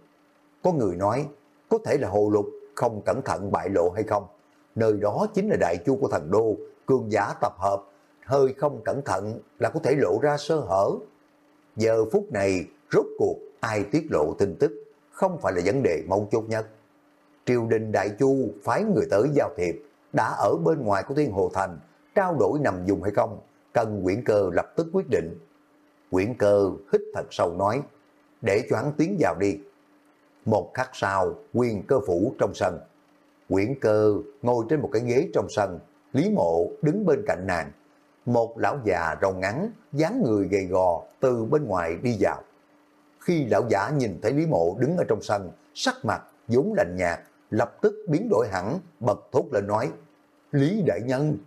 Có người nói, có thể là Hồ Lục không cẩn thận bại lộ hay không? Nơi đó chính là đại chu của thần đô, cường giả tập hợp, hơi không cẩn thận là có thể lộ ra sơ hở. Giờ phút này, rốt cuộc ai tiết lộ tin tức, không phải là vấn đề mấu chốt nhất. Triều đình Đại Chu phái người tới giao thiệp, đã ở bên ngoài của Thiên Hồ Thành, trao đổi nằm dùng hay không, cần Nguyễn cơ lập tức quyết định. Nguyễn cơ hít thật sâu nói, để cho hắn tiến vào đi. Một khắc sau, quyền cơ phủ trong sân. Nguyễn cơ ngồi trên một cái ghế trong sân, Lý Mộ đứng bên cạnh nàng. Một lão già râu ngắn, dáng người gầy gò từ bên ngoài đi vào. Khi lão giả nhìn thấy Lý Mộ đứng ở trong sân, sắc mặt vốn lạnh nhạt, lập tức biến đổi hẳn, bật thốt lên nói, Lý Đại Nhân.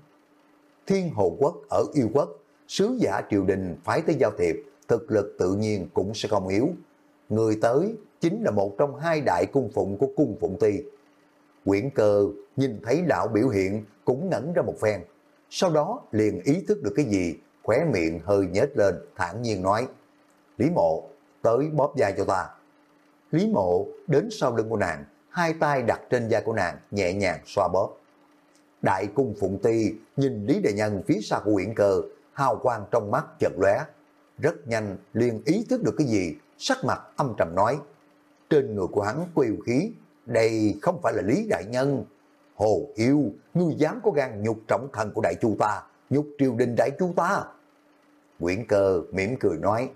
Thiên Hồ Quốc ở Yêu Quốc, sứ giả triều đình phái tới giao thiệp, thực lực tự nhiên cũng sẽ không yếu. Người tới chính là một trong hai đại cung phụng của cung phụng ti. Quyển cơ nhìn thấy lão biểu hiện cũng ngẩn ra một phen. Sau đó liền ý thức được cái gì, khóe miệng hơi nhếch lên, thản nhiên nói, Lý mộ, tới bóp vai cho ta. Lý mộ đến sau lưng của nàng, hai tay đặt trên vai của nàng, nhẹ nhàng xoa bóp. Đại cung Phụng Ti nhìn Lý Đại Nhân phía sau của quyển cơ, hào quang trong mắt chợt lóe Rất nhanh liền ý thức được cái gì, sắc mặt âm trầm nói. Trên người của hắn có khí, đây không phải là Lý Đại Nhân. Hồ yêu, ngươi dám có gan nhục trọng thần của Đại Chu ta, nhục triều đình Đại Chu ta. nguyễn cơ mỉm cười nói,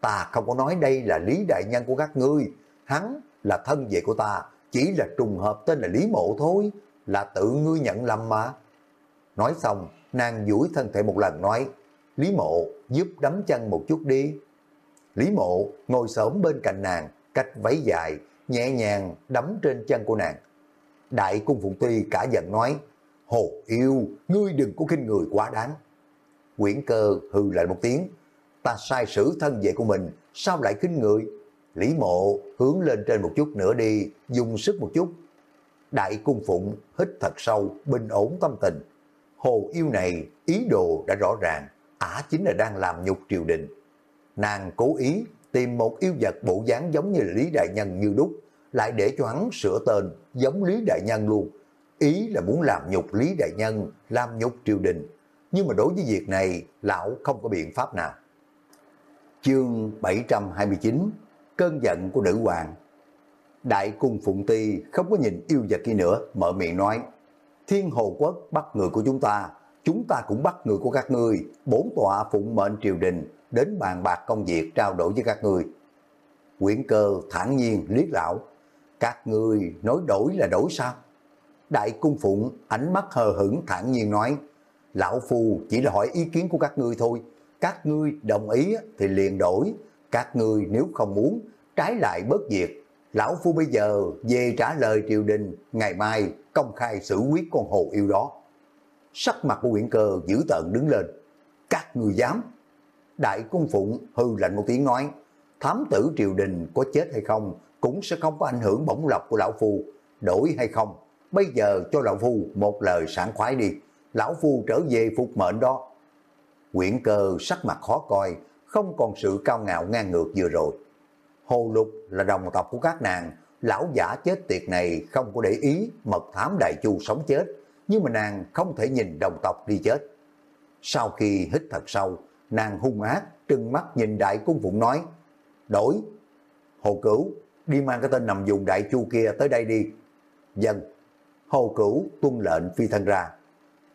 ta không có nói đây là Lý Đại Nhân của các ngươi, hắn là thân vệ của ta, chỉ là trùng hợp tên là Lý Mộ thôi, là tự ngươi nhận lầm mà. Nói xong, nàng duỗi thân thể một lần nói, Lý Mộ giúp đấm chân một chút đi. Lý Mộ ngồi sớm bên cạnh nàng, cách váy dài, nhẹ nhàng đấm trên chân của nàng. Đại cung Phụng Tuy cả giận nói, Hồ yêu, ngươi đừng có khinh người quá đáng. Quyển cơ hừ lại một tiếng, ta sai sử thân vệ của mình, sao lại khinh người? Lý mộ hướng lên trên một chút nữa đi, dùng sức một chút. Đại cung phụng hít thật sâu, bình ổn tâm tình. Hồ yêu này ý đồ đã rõ ràng, ả chính là đang làm nhục triều đình. Nàng cố ý tìm một yêu vật bộ dáng giống như Lý Đại Nhân như đúc, lại để cho hắn sửa tên giống Lý Đại Nhân luôn. ý là muốn làm nhục Lý Đại Nhân, làm nhục triều đình. Nhưng mà đối với việc này, lão không có biện pháp nào. Chương 729 Cơn giận của nữ hoàng Đại cung Phụng Ti không có nhìn yêu vật kia nữa, mở miệng nói Thiên Hồ Quốc bắt người của chúng ta, chúng ta cũng bắt người của các ngươi, bốn tọa phụng mệnh triều đình, đến bàn bạc công việc trao đổi với các ngươi. Quyển cơ thản nhiên liếc lão, các ngươi nói đổi là đổi sao? Đại cung phụng ánh mắt hờ hững thản nhiên nói, lão phu chỉ là hỏi ý kiến của các ngươi thôi, các ngươi đồng ý thì liền đổi, các ngươi nếu không muốn, trái lại bớt việc. Lão phu bây giờ về trả lời triều đình, ngày mai công khai xử quyết con hồ yêu đó. Sắc mặt của Nguyễn Cơ giữ tợn đứng lên. Các người dám. Đại cung phụng hư lạnh một tiếng nói, thám tử triều đình có chết hay không cũng sẽ không có ảnh hưởng bổng lộc của lão phu. Đổi hay không, bây giờ cho lão phu một lời sảng khoái đi. Lão phu trở về phục mệnh đó. Quyển cơ sắc mặt khó coi, không còn sự cao ngạo ngang ngược vừa rồi. Hồ Lục là đồng tộc của các nàng, lão giả chết tiệt này không có để ý mật thám đại chu sống chết, nhưng mà nàng không thể nhìn đồng tộc đi chết. Sau khi hít thật sâu, nàng hung ác, trừng mắt nhìn đại cung phụng nói, đổi, hồ cửu, đi mang cái tên nằm dùng đại chu kia tới đây đi. Dân, hồ cửu tuân lệnh phi thân ra.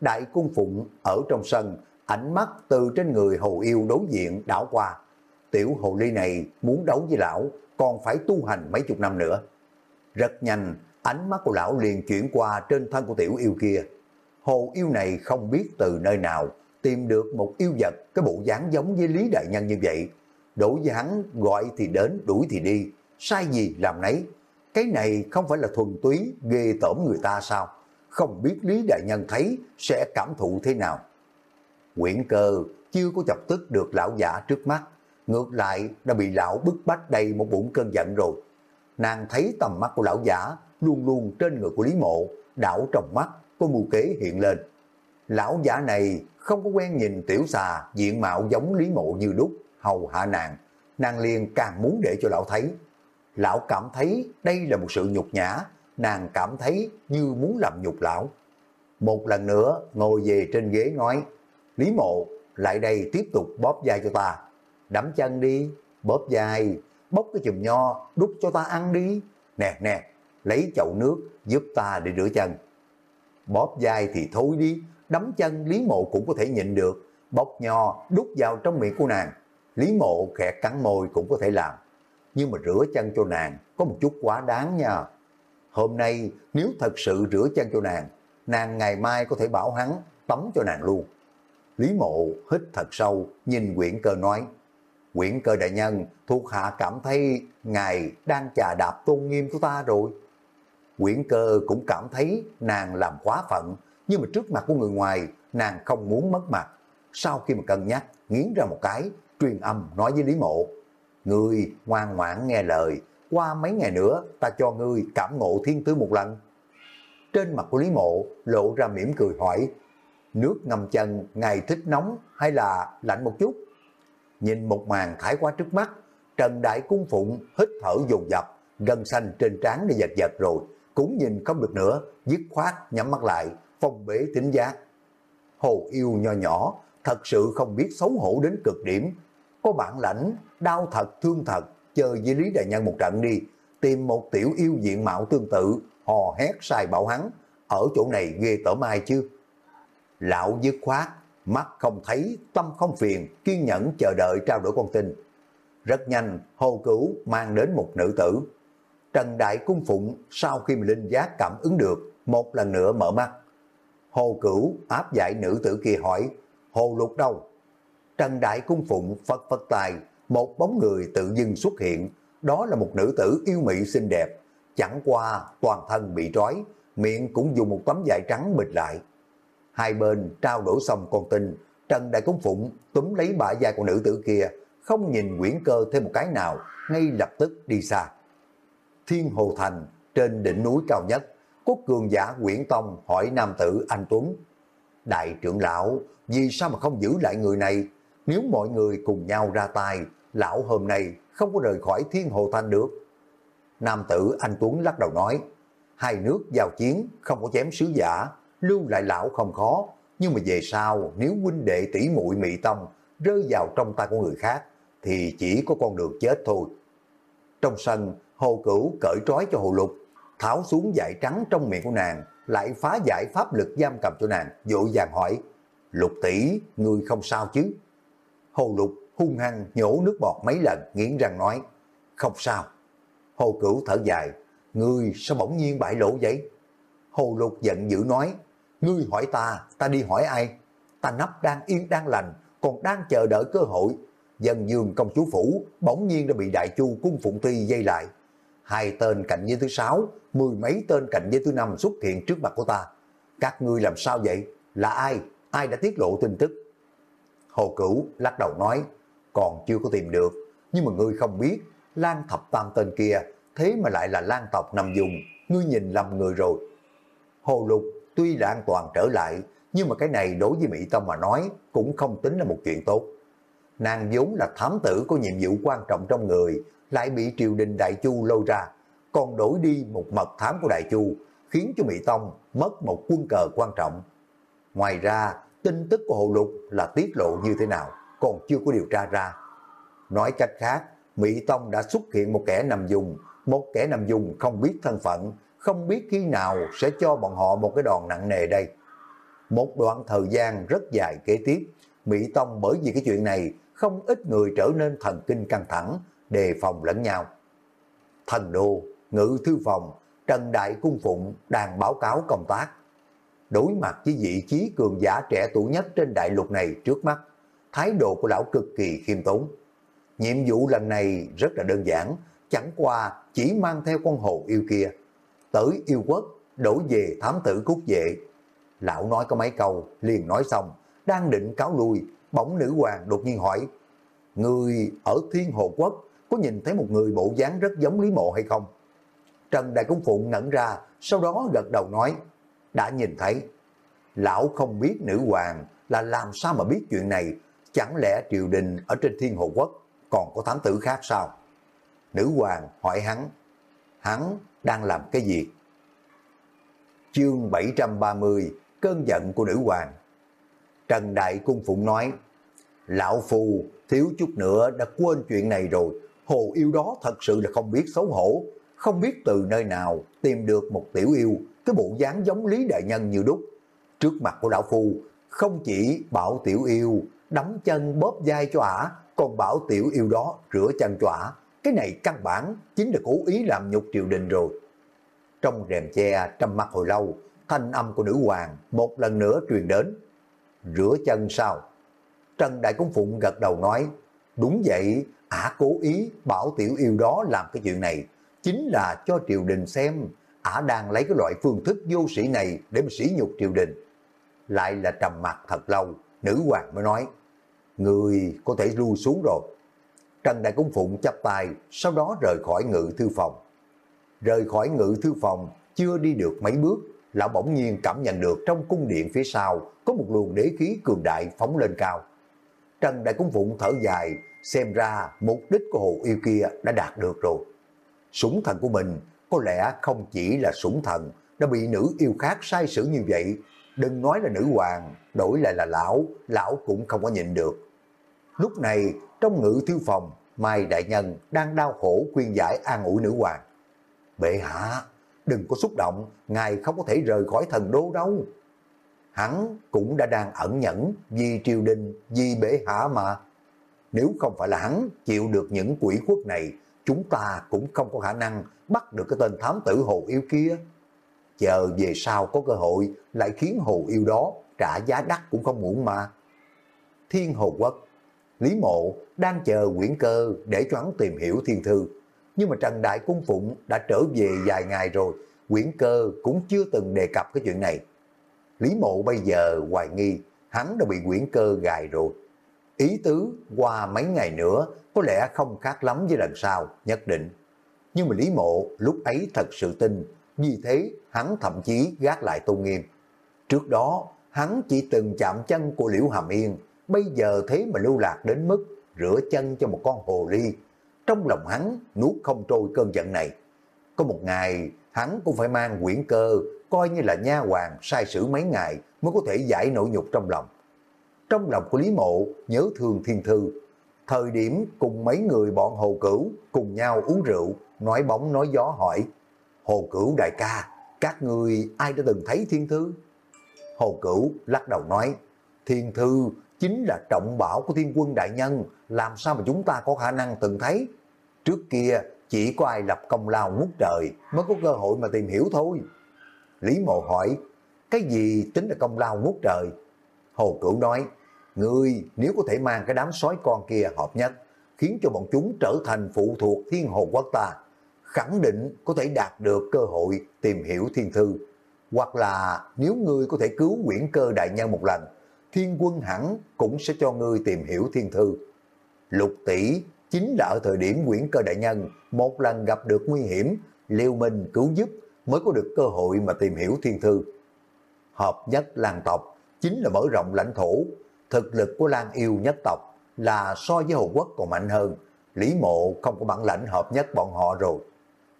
Đại cung phụng ở trong sân, ánh mắt từ trên người hồ yêu đối diện đảo qua. Tiểu hồ ly này muốn đấu với lão, còn phải tu hành mấy chục năm nữa. Rất nhanh, ánh mắt của lão liền chuyển qua trên thân của tiểu yêu kia. Hồ yêu này không biết từ nơi nào tìm được một yêu vật cái bộ dáng giống với Lý Đại Nhân như vậy. Đối với hắn gọi thì đến, đuổi thì đi, sai gì làm nấy. Cái này không phải là thuần túy ghê tởm người ta sao? Không biết Lý Đại Nhân thấy sẽ cảm thụ thế nào. Nguyễn cơ chưa có chọc tức được lão giả trước mắt, ngược lại đã bị lão bức bách đầy một bụng cơn giận rồi. Nàng thấy tầm mắt của lão giả luôn luôn trên người của Lý Mộ, đảo trong mắt có mưu kế hiện lên. Lão giả này không có quen nhìn tiểu xà diện mạo giống Lý Mộ như đúc, hầu hạ nàng, nàng liền càng muốn để cho lão thấy. Lão cảm thấy đây là một sự nhục nhã, nàng cảm thấy như muốn làm nhục lão. Một lần nữa ngồi về trên ghế nói, Lý Mộ lại đây tiếp tục bóp dài cho ta, đắm chân đi, bóp dài bóp cái chùm nho, đút cho ta ăn đi. Nè nè, lấy chậu nước giúp ta để rửa chân. Bóp dài thì thôi đi, đấm chân Lý Mộ cũng có thể nhịn được. Bóp nho đút vào trong miệng của nàng. Lý Mộ khẽ cắn môi cũng có thể làm. Nhưng mà rửa chân cho nàng có một chút quá đáng nha. Hôm nay nếu thật sự rửa chân cho nàng, nàng ngày mai có thể bảo hắn tắm cho nàng luôn. Lý Mộ hít thật sâu, nhìn quyển cơ nói, quyển cơ đại nhân, thuộc hạ cảm thấy ngài đang chà đạp tôn nghiêm của ta rồi. Quyển cơ cũng cảm thấy nàng làm quá phận, nhưng mà trước mặt của người ngoài, nàng không muốn mất mặt. Sau khi mà cân nhắc, nghiến ra một cái, truyền âm nói với Lý Mộ, Ngươi ngoan ngoãn nghe lời, qua mấy ngày nữa ta cho ngươi cảm ngộ thiên tư một lần. Trên mặt của Lý Mộ lộ ra mỉm cười hỏi, nước ngầm chân ngày thích nóng hay là lạnh một chút? Nhìn một màn thải qua trước mắt, Trần Đại Cung Phụng hít thở dồn dập, gân xanh trên trán đi giật giật rồi, cũng nhìn không được nữa, dứt khoát nhắm mắt lại, phong bế tính giác. Hồ yêu nho nhỏ, thật sự không biết xấu hổ đến cực điểm. Có bản lãnh, đau thật thương thật, chơi với Lý Đại Nhân một trận đi, tìm một tiểu yêu diện mạo tương tự, hò hét sai bảo hắn, ở chỗ này ghê tởm ai chứ. Lão dứt khoát, mắt không thấy, tâm không phiền, kiên nhẫn chờ đợi trao đổi con tin. Rất nhanh, hồ cửu mang đến một nữ tử. Trần Đại Cung Phụng sau khi linh giác cảm ứng được, một lần nữa mở mắt. Hồ cửu áp giải nữ tử kia hỏi, hồ lục đâu? Trần Đại Cung Phụng phật phật tài, một bóng người tự dưng xuất hiện, đó là một nữ tử yêu mị xinh đẹp, chẳng qua toàn thân bị trói, miệng cũng dùng một tấm vải trắng bịt lại. Hai bên trao đổi xong con tin, Trần Đại Cung Phụng túm lấy bả vai của nữ tử kia, không nhìn Nguyễn cơ thêm một cái nào, ngay lập tức đi xa. Thiên Hồ Thành, trên đỉnh núi cao nhất, có cường giả quyển tông hỏi nam tử anh Tuấn. Đại trưởng lão, vì sao mà không giữ lại người này? Nếu mọi người cùng nhau ra tay, lão hôm nay không có rời khỏi Thiên Hồ Thành được. Nam tử anh Tuấn lắc đầu nói, hai nước giao chiến không có chém sứ giả, lưu lại lão không khó, nhưng mà về sau nếu huynh đệ tỷ muội mị Tông rơi vào trong tay của người khác thì chỉ có con đường chết thôi. Trong sân, Hồ Cửu cởi trói cho Hồ Lục, tháo xuống dải trắng trong miệng của nàng, lại phá giải pháp lực giam cầm cho nàng, dội vàng hỏi, Lục tỷ người không sao chứ? Hồ Lục hung hăng nhổ nước bọt mấy lần, nghiến răng nói, không sao. Hồ Cửu thở dài, ngươi sao bỗng nhiên bại lộ vậy? Hồ Lục giận dữ nói, ngươi hỏi ta, ta đi hỏi ai? Ta nắp đang yên đang lành, còn đang chờ đợi cơ hội. Dân dương công chúa phủ bỗng nhiên đã bị đại chu cung phụng ti dây lại. Hai tên cạnh với thứ sáu, mười mấy tên cạnh với thứ năm xuất hiện trước mặt của ta. Các ngươi làm sao vậy? Là ai? Ai đã tiết lộ tin tức? Hồ Cửu lắc đầu nói, còn chưa có tìm được, nhưng mà ngươi không biết, Lan Thập Tam tên kia, thế mà lại là Lan tộc nằm dùng, ngươi nhìn lầm người rồi. Hồ Lục tuy là an toàn trở lại, nhưng mà cái này đối với Mỹ Tông mà nói cũng không tính là một chuyện tốt. Nàng vốn là thám tử có nhiệm vụ quan trọng trong người, lại bị triều đình Đại Chu lôi ra, còn đổi đi một mật thám của Đại Chu, khiến cho Mỹ Tông mất một quân cờ quan trọng. Ngoài ra, tin tức của Hồ Lục là tiết lộ như thế nào, còn chưa có điều tra ra. Nói cách khác, Mỹ Tông đã xuất hiện một kẻ nằm dùng, một kẻ nằm dùng không biết thân phận, không biết khi nào sẽ cho bọn họ một cái đòn nặng nề đây. Một đoạn thời gian rất dài kế tiếp, Mỹ Tông bởi vì cái chuyện này không ít người trở nên thần kinh căng thẳng, đề phòng lẫn nhau. Thần đô, ngự thư phòng, Trần Đại Cung Phụng đang báo cáo công tác. Đối mặt với vị trí cường giả trẻ tuổi nhất trên đại lục này trước mắt, thái độ của lão cực kỳ khiêm tốn. Nhiệm vụ lần này rất là đơn giản, chẳng qua chỉ mang theo con hồ yêu kia. Tới yêu quốc, đổi về thám tử cút vệ. Lão nói có mấy câu, liền nói xong, đang định cáo lui, bỗng nữ hoàng đột nhiên hỏi, Người ở Thiên Hồ Quốc có nhìn thấy một người bộ dáng rất giống Lý Mộ hay không? Trần Đại Công Phụng ngẩn ra, sau đó gật đầu nói, đã nhìn thấy. Lão không biết nữ hoàng là làm sao mà biết chuyện này, chẳng lẽ triều đình ở trên Thiên Hồ Quốc còn có thám tử khác sao? Nữ hoàng hỏi hắn, hắn đang làm cái gì? Chương 730, cơn giận của nữ hoàng. Trần Đại Cung Phụng nói, Lão Phu thiếu chút nữa đã quên chuyện này rồi, hồ yêu đó thật sự là không biết xấu hổ, không biết từ nơi nào tìm được một tiểu yêu, cái bộ dáng giống Lý Đại Nhân như đúc. Trước mặt của Lão Phu, không chỉ bảo tiểu yêu đấm chân bóp vai cho ả, còn bảo tiểu yêu đó rửa chân cho ả. Cái này căn bản chính là cố ý làm nhục triều đình rồi. Trong rèm che trầm mặt hồi lâu, thanh âm của nữ hoàng một lần nữa truyền đến. Rửa chân sao? Trần Đại Công Phụng gật đầu nói, đúng vậy, ả cố ý bảo tiểu yêu đó làm cái chuyện này, chính là cho triều đình xem, ả đang lấy cái loại phương thức vô sĩ này để mà sỉ nhục triều đình. Lại là trầm mặt thật lâu, nữ hoàng mới nói, người có thể lui xuống rồi. Trần Đại Công Phụng chắp tay, sau đó rời khỏi ngự thư phòng. Rời khỏi ngự thư phòng, chưa đi được mấy bước, lão bỗng nhiên cảm nhận được trong cung điện phía sau có một luồng đế khí cường đại phóng lên cao. Trần Đại Cung Phụng thở dài, xem ra mục đích của hồ yêu kia đã đạt được rồi. Sủng thần của mình có lẽ không chỉ là sủng thần đã bị nữ yêu khác sai sử như vậy. Đừng nói là nữ hoàng, đổi lại là lão, lão cũng không có nhịn được. Lúc này, trong ngự thư phòng, Mai Đại Nhân đang đau khổ khuyên giải an ủi nữ hoàng. Bệ hạ, đừng có xúc động, ngài không có thể rời khỏi thần đô đâu hắn cũng đã đang ẩn nhẫn vì triều đình, vì bệ hạ mà. Nếu không phải là hắn chịu được những quỷ quốc này, chúng ta cũng không có khả năng bắt được cái tên thám tử hồ yêu kia. Chờ về sau có cơ hội lại khiến hồ yêu đó trả giá đắt cũng không muộn mà. Thiên Hồ Quốc Lý Mộ đang chờ Nguyễn cơ để cho hắn tìm hiểu thiên thư. Nhưng mà Trần Đại Cung Phụng đã trở về vài ngày rồi, Nguyễn cơ cũng chưa từng đề cập cái chuyện này. Lý mộ bây giờ hoài nghi hắn đã bị Nguyễn cơ gài rồi. Ý tứ qua mấy ngày nữa có lẽ không khác lắm với lần sau, nhất định. Nhưng mà Lý mộ lúc ấy thật sự tin, vì thế hắn thậm chí gác lại tôn nghiêm. Trước đó hắn chỉ từng chạm chân của Liễu Hàm Yên, bây giờ thế mà lưu lạc đến mức rửa chân cho một con hồ ly. Trong lòng hắn nuốt không trôi cơn giận này. Có một ngày hắn cũng phải mang quyển cơ, coi như là nha hoàng sai sử mấy ngày mới có thể giải nỗi nhục trong lòng. Trong lòng của Lý Mộ nhớ thương thiên thư, thời điểm cùng mấy người bọn hồ cửu cùng nhau uống rượu, nói bóng nói gió hỏi, hồ cửu đại ca, các người ai đã từng thấy thiên thư? Hồ cửu lắc đầu nói, thiên thư chính là trọng bảo của thiên quân đại nhân, làm sao mà chúng ta có khả năng từng thấy? Trước kia chỉ có ai lập công lao ngút trời mới có cơ hội mà tìm hiểu thôi. Lý Mộ hỏi, cái gì tính là công lao ngút trời? Hồ Cửu nói, ngươi nếu có thể mang cái đám sói con kia hợp nhất, khiến cho bọn chúng trở thành phụ thuộc thiên hồ quốc ta, khẳng định có thể đạt được cơ hội tìm hiểu thiên thư. Hoặc là nếu ngươi có thể cứu quyển cơ đại nhân một lần, thiên quân hẳn cũng sẽ cho ngươi tìm hiểu thiên thư. Lục tỷ chính là ở thời điểm nguyễn cơ đại nhân một lần gặp được nguy hiểm, liều mình cứu giúp mới có được cơ hội mà tìm hiểu thiên thư. Hợp nhất làng tộc chính là mở rộng lãnh thổ, thực lực của Lan yêu nhất tộc là so với Hồ Quốc còn mạnh hơn. Lý mộ không có bản lãnh hợp nhất bọn họ rồi.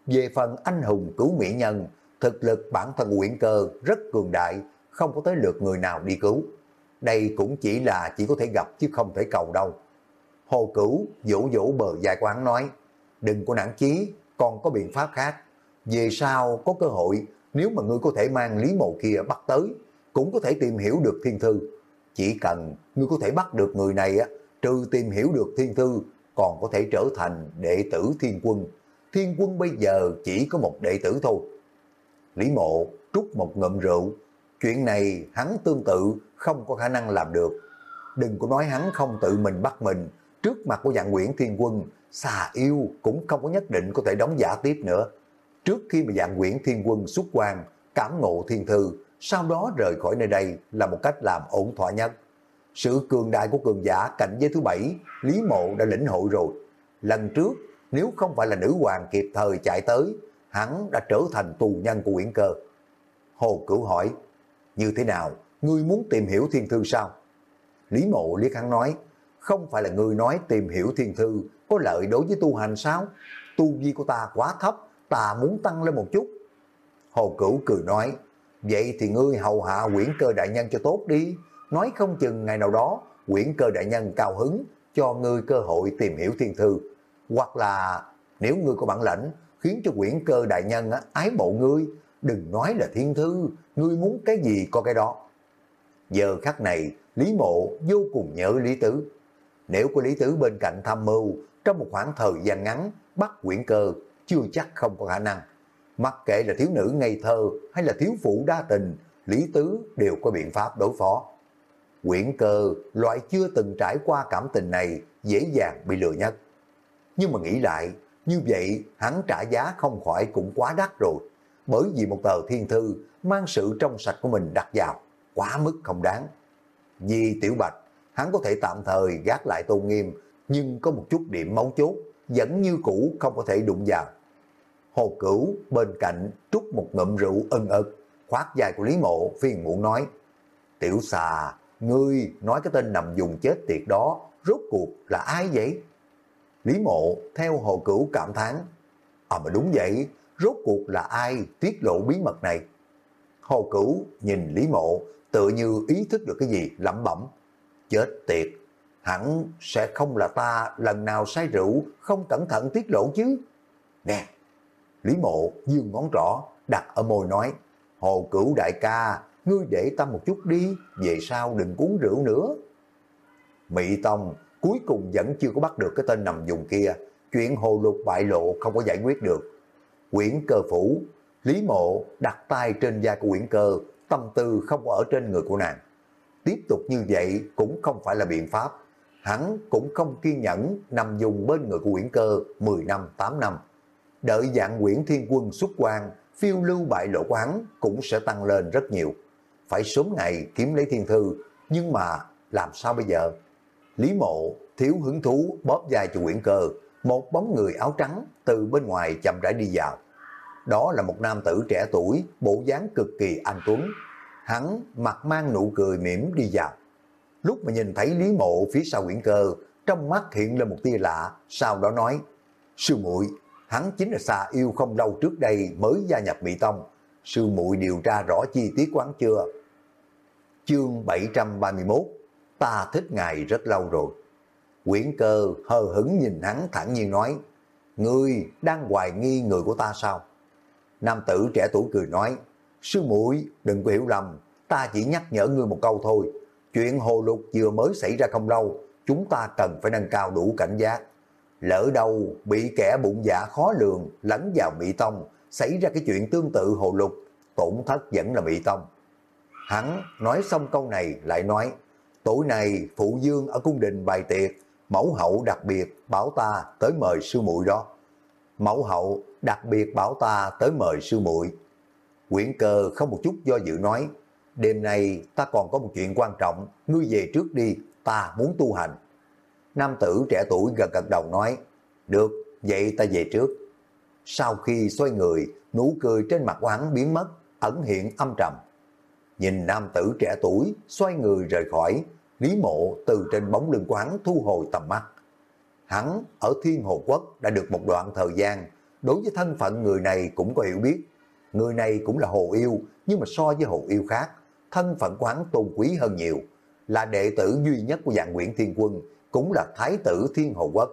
Về phần anh hùng cứu mỹ nhân, thực lực bản thân nguyễn cơ rất cường đại, không có tới lượt người nào đi cứu. Đây cũng chỉ là chỉ có thể gặp chứ không thể cầu đâu. Hồ Cửu vỗ vỗ bờ dài quán nói, đừng có nản chí, còn có biện pháp khác. Về sau có cơ hội, nếu mà ngươi có thể mang Lý Mộ kia bắt tới, cũng có thể tìm hiểu được thiên thư. Chỉ cần ngươi có thể bắt được người này, trừ tìm hiểu được thiên thư, còn có thể trở thành đệ tử thiên quân. Thiên quân bây giờ chỉ có một đệ tử thôi. Lý Mộ trút một ngụm rượu, chuyện này hắn tương tự không có khả năng làm được. Đừng có nói hắn không tự mình bắt mình, trước mặt của dạng Nguyễn Thiên Quân, xà yêu cũng không có nhất định có thể đóng giả tiếp nữa. Trước khi mà dạng Nguyễn Thiên Quân xuất quan, cảm ngộ thiên thư, sau đó rời khỏi nơi đây là một cách làm ổn thỏa nhất. Sự cường đại của cường giả cảnh giới thứ bảy, Lý Mộ đã lĩnh hội rồi. Lần trước, nếu không phải là nữ hoàng kịp thời chạy tới, hắn đã trở thành tù nhân của Nguyễn Cơ. Hồ Cửu hỏi, như thế nào, ngươi muốn tìm hiểu thiên thư sao? Lý Mộ liếc hắn nói, không phải là ngươi nói tìm hiểu thiên thư có lợi đối với tu hành sao? Tu vi của ta quá thấp, ta muốn tăng lên một chút. Hồ Cửu cười nói, vậy thì ngươi hầu hạ quyển cơ đại nhân cho tốt đi. Nói không chừng ngày nào đó, quyển cơ đại nhân cao hứng, cho ngươi cơ hội tìm hiểu thiên thư. Hoặc là nếu ngươi có bản lãnh, khiến cho quyển cơ đại nhân ái mộ ngươi, đừng nói là thiên thư, ngươi muốn cái gì có cái đó. Giờ khắc này, Lý Mộ vô cùng nhớ Lý Tứ. Nếu có Lý Tứ bên cạnh tham mưu, trong một khoảng thời gian ngắn, bắt quyển cơ, chưa chắc không có khả năng. Mặc kệ là thiếu nữ ngây thơ hay là thiếu phụ đa tình, Lý Tứ đều có biện pháp đối phó. Quyển cơ, loại chưa từng trải qua cảm tình này, dễ dàng bị lừa nhất. Nhưng mà nghĩ lại, như vậy hắn trả giá không khỏi cũng quá đắt rồi. Bởi vì một tờ thiên thư mang sự trong sạch của mình đặt vào, quá mức không đáng. Vì Tiểu Bạch, hắn có thể tạm thời gác lại tôn nghiêm, nhưng có một chút điểm máu chốt, vẫn như cũ không có thể đụng vào. Hồ Cửu bên cạnh trút một ngụm rượu ân ực, khoát dài của Lý Mộ phiền muộn nói, Tiểu xà, ngươi nói cái tên nằm dùng chết tiệt đó, rốt cuộc là ai vậy? Lý Mộ theo Hồ Cửu cảm thán, à mà đúng vậy, rốt cuộc là ai tiết lộ bí mật này? Hồ Cửu nhìn Lý Mộ tự như ý thức được cái gì lẩm bẩm. Chết tiệt, hẳn sẽ không là ta lần nào say rượu không cẩn thận tiết lộ chứ. Nè, Lý Mộ dương ngón trỏ đặt ở môi nói, Hồ Cửu đại ca, ngươi để tâm một chút đi, về sau đừng cuốn rượu nữa. Mỹ Tông cuối cùng vẫn chưa có bắt được cái tên nằm dùng kia, chuyện hồ lục bại lộ không có giải quyết được. Quyển cơ phủ, Lý Mộ đặt tay trên da của quyển cơ, tâm tư không ở trên người của nàng. Tiếp tục như vậy cũng không phải là biện pháp. Hắn cũng không kiên nhẫn nằm dùng bên người của quyển cơ 10 năm, 8 năm. Đợi dạng quyển thiên quân xuất quan, phiêu lưu bại lộ của hắn cũng sẽ tăng lên rất nhiều. Phải sớm ngày kiếm lấy thiên thư, nhưng mà làm sao bây giờ? Lý mộ thiếu hứng thú bóp dài cho quyển cơ, một bóng người áo trắng từ bên ngoài chậm rãi đi vào. Đó là một nam tử trẻ tuổi, bộ dáng cực kỳ anh tuấn. Hắn mặt mang nụ cười mỉm đi vào. Lúc mà nhìn thấy Lý Mộ phía sau quyển cơ, trong mắt hiện lên một tia lạ, sau đó nói, Sư muội hắn chính là xà yêu không lâu trước đây mới gia nhập Mỹ Tông. Sư muội điều tra rõ chi tiết quán chưa? Chương 731 Ta thích ngài rất lâu rồi. Quyển cơ hờ hững nhìn hắn thẳng nhiên nói Ngươi đang hoài nghi người của ta sao? Nam tử trẻ tuổi cười nói Sư muội đừng có hiểu lầm Ta chỉ nhắc nhở ngươi một câu thôi Chuyện hồ lục vừa mới xảy ra không lâu Chúng ta cần phải nâng cao đủ cảnh giác Lỡ đâu bị kẻ bụng dạ khó lường lấn vào Mỹ Tông, xảy ra cái chuyện tương tự hồ lục, tổn thất vẫn là Mỹ Tông. Hắn nói xong câu này lại nói, tối nay phụ dương ở cung đình bài tiệc, mẫu hậu đặc biệt bảo ta tới mời sư muội đó. Mẫu hậu đặc biệt bảo ta tới mời sư muội. Quyển cơ không một chút do dự nói, đêm nay ta còn có một chuyện quan trọng, ngươi về trước đi, ta muốn tu hành. Nam tử trẻ tuổi gật gật đầu nói, được, vậy ta về trước. Sau khi xoay người, nụ cười trên mặt của hắn biến mất, ẩn hiện âm trầm. Nhìn nam tử trẻ tuổi, xoay người rời khỏi, Lý mộ từ trên bóng lưng của hắn thu hồi tầm mắt. Hắn ở Thiên Hồ Quốc đã được một đoạn thời gian, đối với thân phận người này cũng có hiểu biết. Người này cũng là hồ yêu, nhưng mà so với hồ yêu khác, thân phận của hắn tôn quý hơn nhiều, là đệ tử duy nhất của dạng Nguyễn Thiên Quân, cũng là Thái tử Thiên Hồ Quốc.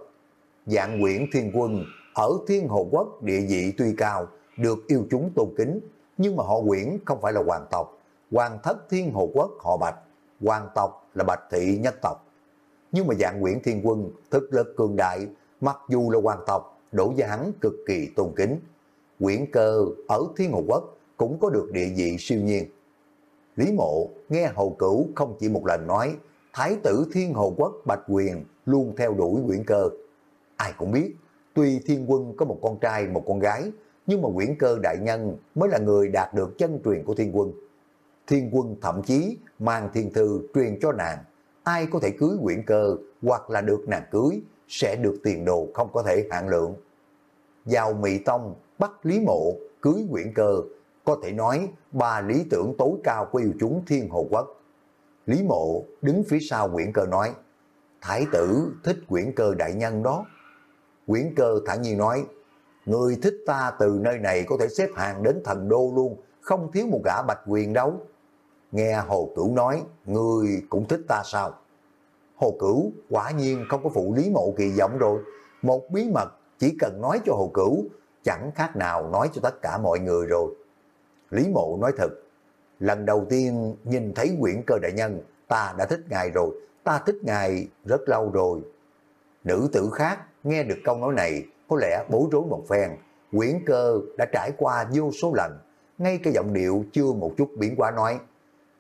Dạng Nguyễn Thiên Quân ở Thiên Hồ Quốc địa vị tuy cao, được yêu chúng tôn kính, nhưng mà họ Nguyễn không phải là hoàng tộc. Hoàng thất Thiên Hồ Quốc họ Bạch, hoàng tộc là Bạch Thị nhất tộc. Nhưng mà dạng Nguyễn Thiên Quân thực lực cường đại, mặc dù là hoàng tộc, đổ gia hắn cực kỳ tôn kính. Nguyễn cơ ở Thiên Hồ Quốc cũng có được địa vị siêu nhiên. Lý Mộ nghe hầu Cửu không chỉ một lần nói Thái tử Thiên Hồ Quốc Bạch Quyền luôn theo đuổi Nguyễn Cơ. Ai cũng biết, tuy Thiên Quân có một con trai, một con gái, nhưng mà Nguyễn Cơ Đại Nhân mới là người đạt được chân truyền của Thiên Quân. Thiên Quân thậm chí mang thiên thư truyền cho nàng, ai có thể cưới quyển Cơ hoặc là được nàng cưới, sẽ được tiền đồ không có thể hạn lượng. Vào Mỹ Tông, bắt Lý Mộ, cưới quyển Cơ, có thể nói ba lý tưởng tối cao của yêu chúng Thiên Hồ Quốc Lý Mộ đứng phía sau quyển Cơ nói, Thái tử thích quyển Cơ đại nhân đó. Quyển Cơ thản nhiên nói, Người thích ta từ nơi này có thể xếp hàng đến thần đô luôn, không thiếu một gã bạch quyền đâu. Nghe Hồ Cửu nói, người cũng thích ta sao? Hồ Cửu quả nhiên không có phụ Lý Mộ kỳ vọng rồi. Một bí mật chỉ cần nói cho Hồ Cửu, chẳng khác nào nói cho tất cả mọi người rồi. Lý Mộ nói thật, lần đầu tiên nhìn thấy quyển cơ đại nhân, ta đã thích ngài rồi, ta thích ngài rất lâu rồi. Nữ tử khác nghe được câu nói này có lẽ bối rối một phen, quyển cơ đã trải qua vô số lần, ngay cái giọng điệu chưa một chút biến quá nói,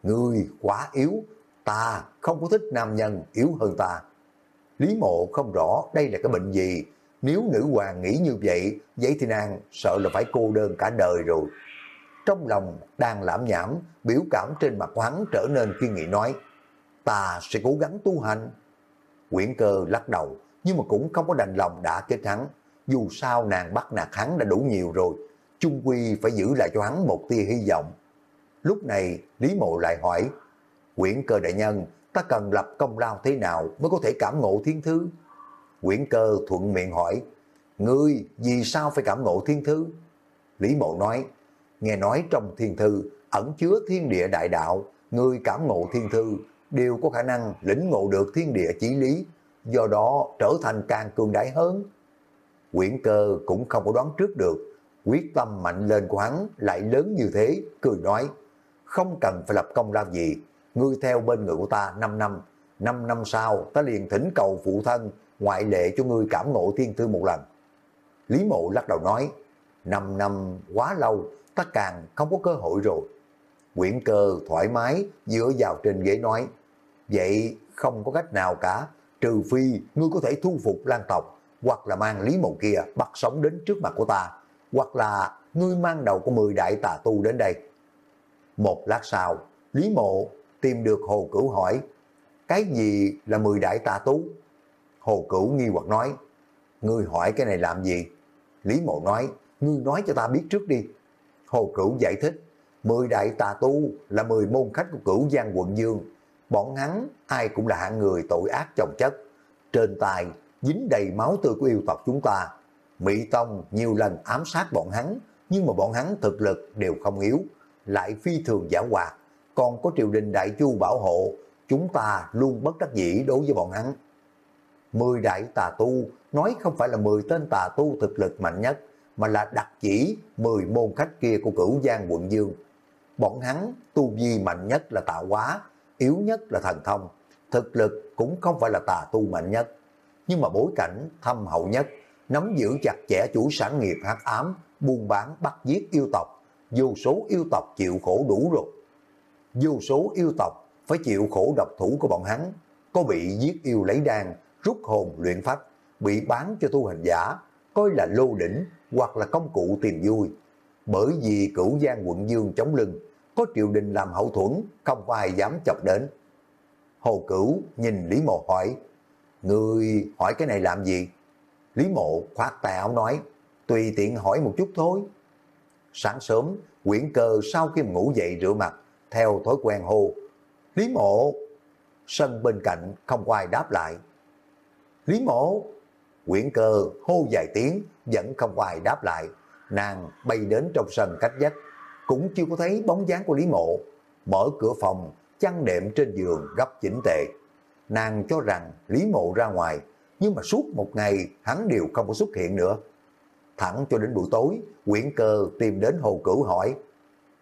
người quá yếu, ta không có thích nam nhân yếu hơn ta. Lý mộ không rõ đây là cái bệnh gì, nếu nữ hoàng nghĩ như vậy, vậy thì nàng sợ là phải cô đơn cả đời rồi trong lòng đang lãm nhảm, biểu cảm trên mặt hắn trở nên kiên nghị nói, ta sẽ cố gắng tu hành. Quyển cơ lắc đầu, nhưng mà cũng không có đành lòng đã kết hắn, dù sao nàng bắt nạt hắn đã đủ nhiều rồi, chung quy phải giữ lại cho hắn một tia hy vọng. Lúc này, Lý Mộ lại hỏi, Quyển cơ đại nhân, ta cần lập công lao thế nào mới có thể cảm ngộ thiên thư? Quyển cơ thuận miệng hỏi, Ngươi vì sao phải cảm ngộ thiên thư? Lý Mộ nói, nghe nói trong thiên thư ẩn chứa thiên địa đại đạo, ngươi cảm ngộ thiên thư đều có khả năng lĩnh ngộ được thiên địa chí lý, do đó trở thành càng cường đại hơn. Quyển cơ cũng không có đoán trước được, quyết tâm mạnh lên của hắn lại lớn như thế, cười nói, không cần phải lập công lao gì, ngươi theo bên người của ta 5 năm, 5 năm sau ta liền thỉnh cầu phụ thân, ngoại lệ cho ngươi cảm ngộ thiên thư một lần. Lý mộ lắc đầu nói, 5 năm quá lâu, ta càng không có cơ hội rồi. Quyển cơ thoải mái dựa vào trên ghế nói, vậy không có cách nào cả, trừ phi ngươi có thể thu phục lan tộc, hoặc là mang Lý Mộ kia bắt sống đến trước mặt của ta, hoặc là ngươi mang đầu của 10 đại tà tu đến đây. Một lát sau, Lý Mộ tìm được Hồ Cửu hỏi, cái gì là 10 đại tà tú Hồ Cửu nghi hoặc nói, ngươi hỏi cái này làm gì? Lý Mộ nói, ngươi nói cho ta biết trước đi. Hồ Cửu giải thích, mười đại tà tu là mười môn khách của cửu Giang quận Dương. Bọn hắn ai cũng là hạng người tội ác chồng chất. Trên tài dính đầy máu tươi của yêu tộc chúng ta. Mỹ Tông nhiều lần ám sát bọn hắn, nhưng mà bọn hắn thực lực đều không yếu, lại phi thường giả hoạt, còn có triều đình đại chu bảo hộ, chúng ta luôn bất đắc dĩ đối với bọn hắn. Mười đại tà tu nói không phải là mười tên tà tu thực lực mạnh nhất, mà là đặc chỉ mười môn khách kia của cửu giang quận Dương. Bọn hắn tu vi mạnh nhất là tạo hóa, yếu nhất là thần thông, thực lực cũng không phải là tà tu mạnh nhất, nhưng mà bối cảnh thâm hậu nhất, nắm giữ chặt chẽ chủ sản nghiệp hắc ám, buôn bán bắt giết yêu tộc, vô số yêu tộc chịu khổ đủ rồi. Vô số yêu tộc phải chịu khổ độc thủ của bọn hắn, có bị giết yêu lấy đan, rút hồn luyện phách, bị bán cho tu hành giả, coi là lô đỉnh hoặc là công cụ tìm vui. Bởi vì cửu giang quận dương chống lưng, có triều đình làm hậu thuẫn, không có ai dám chọc đến. Hồ Cửu nhìn Lý Mộ hỏi, Người hỏi cái này làm gì? Lý Mộ khoát tay áo nói, tùy tiện hỏi một chút thôi. Sáng sớm, quyển cơ sau khi ngủ dậy rửa mặt, theo thói quen hô. Lý Mộ, sân bên cạnh không có ai đáp lại. Lý Mộ, quyển cơ hô vài tiếng, vẫn không có ai đáp lại. Nàng bay đến trong sân cách dách, cũng chưa có thấy bóng dáng của Lý Mộ. Mở cửa phòng, chăn đệm trên giường gấp chỉnh tề. Nàng cho rằng Lý Mộ ra ngoài, nhưng mà suốt một ngày hắn đều không có xuất hiện nữa. Thẳng cho đến buổi tối, quyển cơ tìm đến Hồ Cửu hỏi,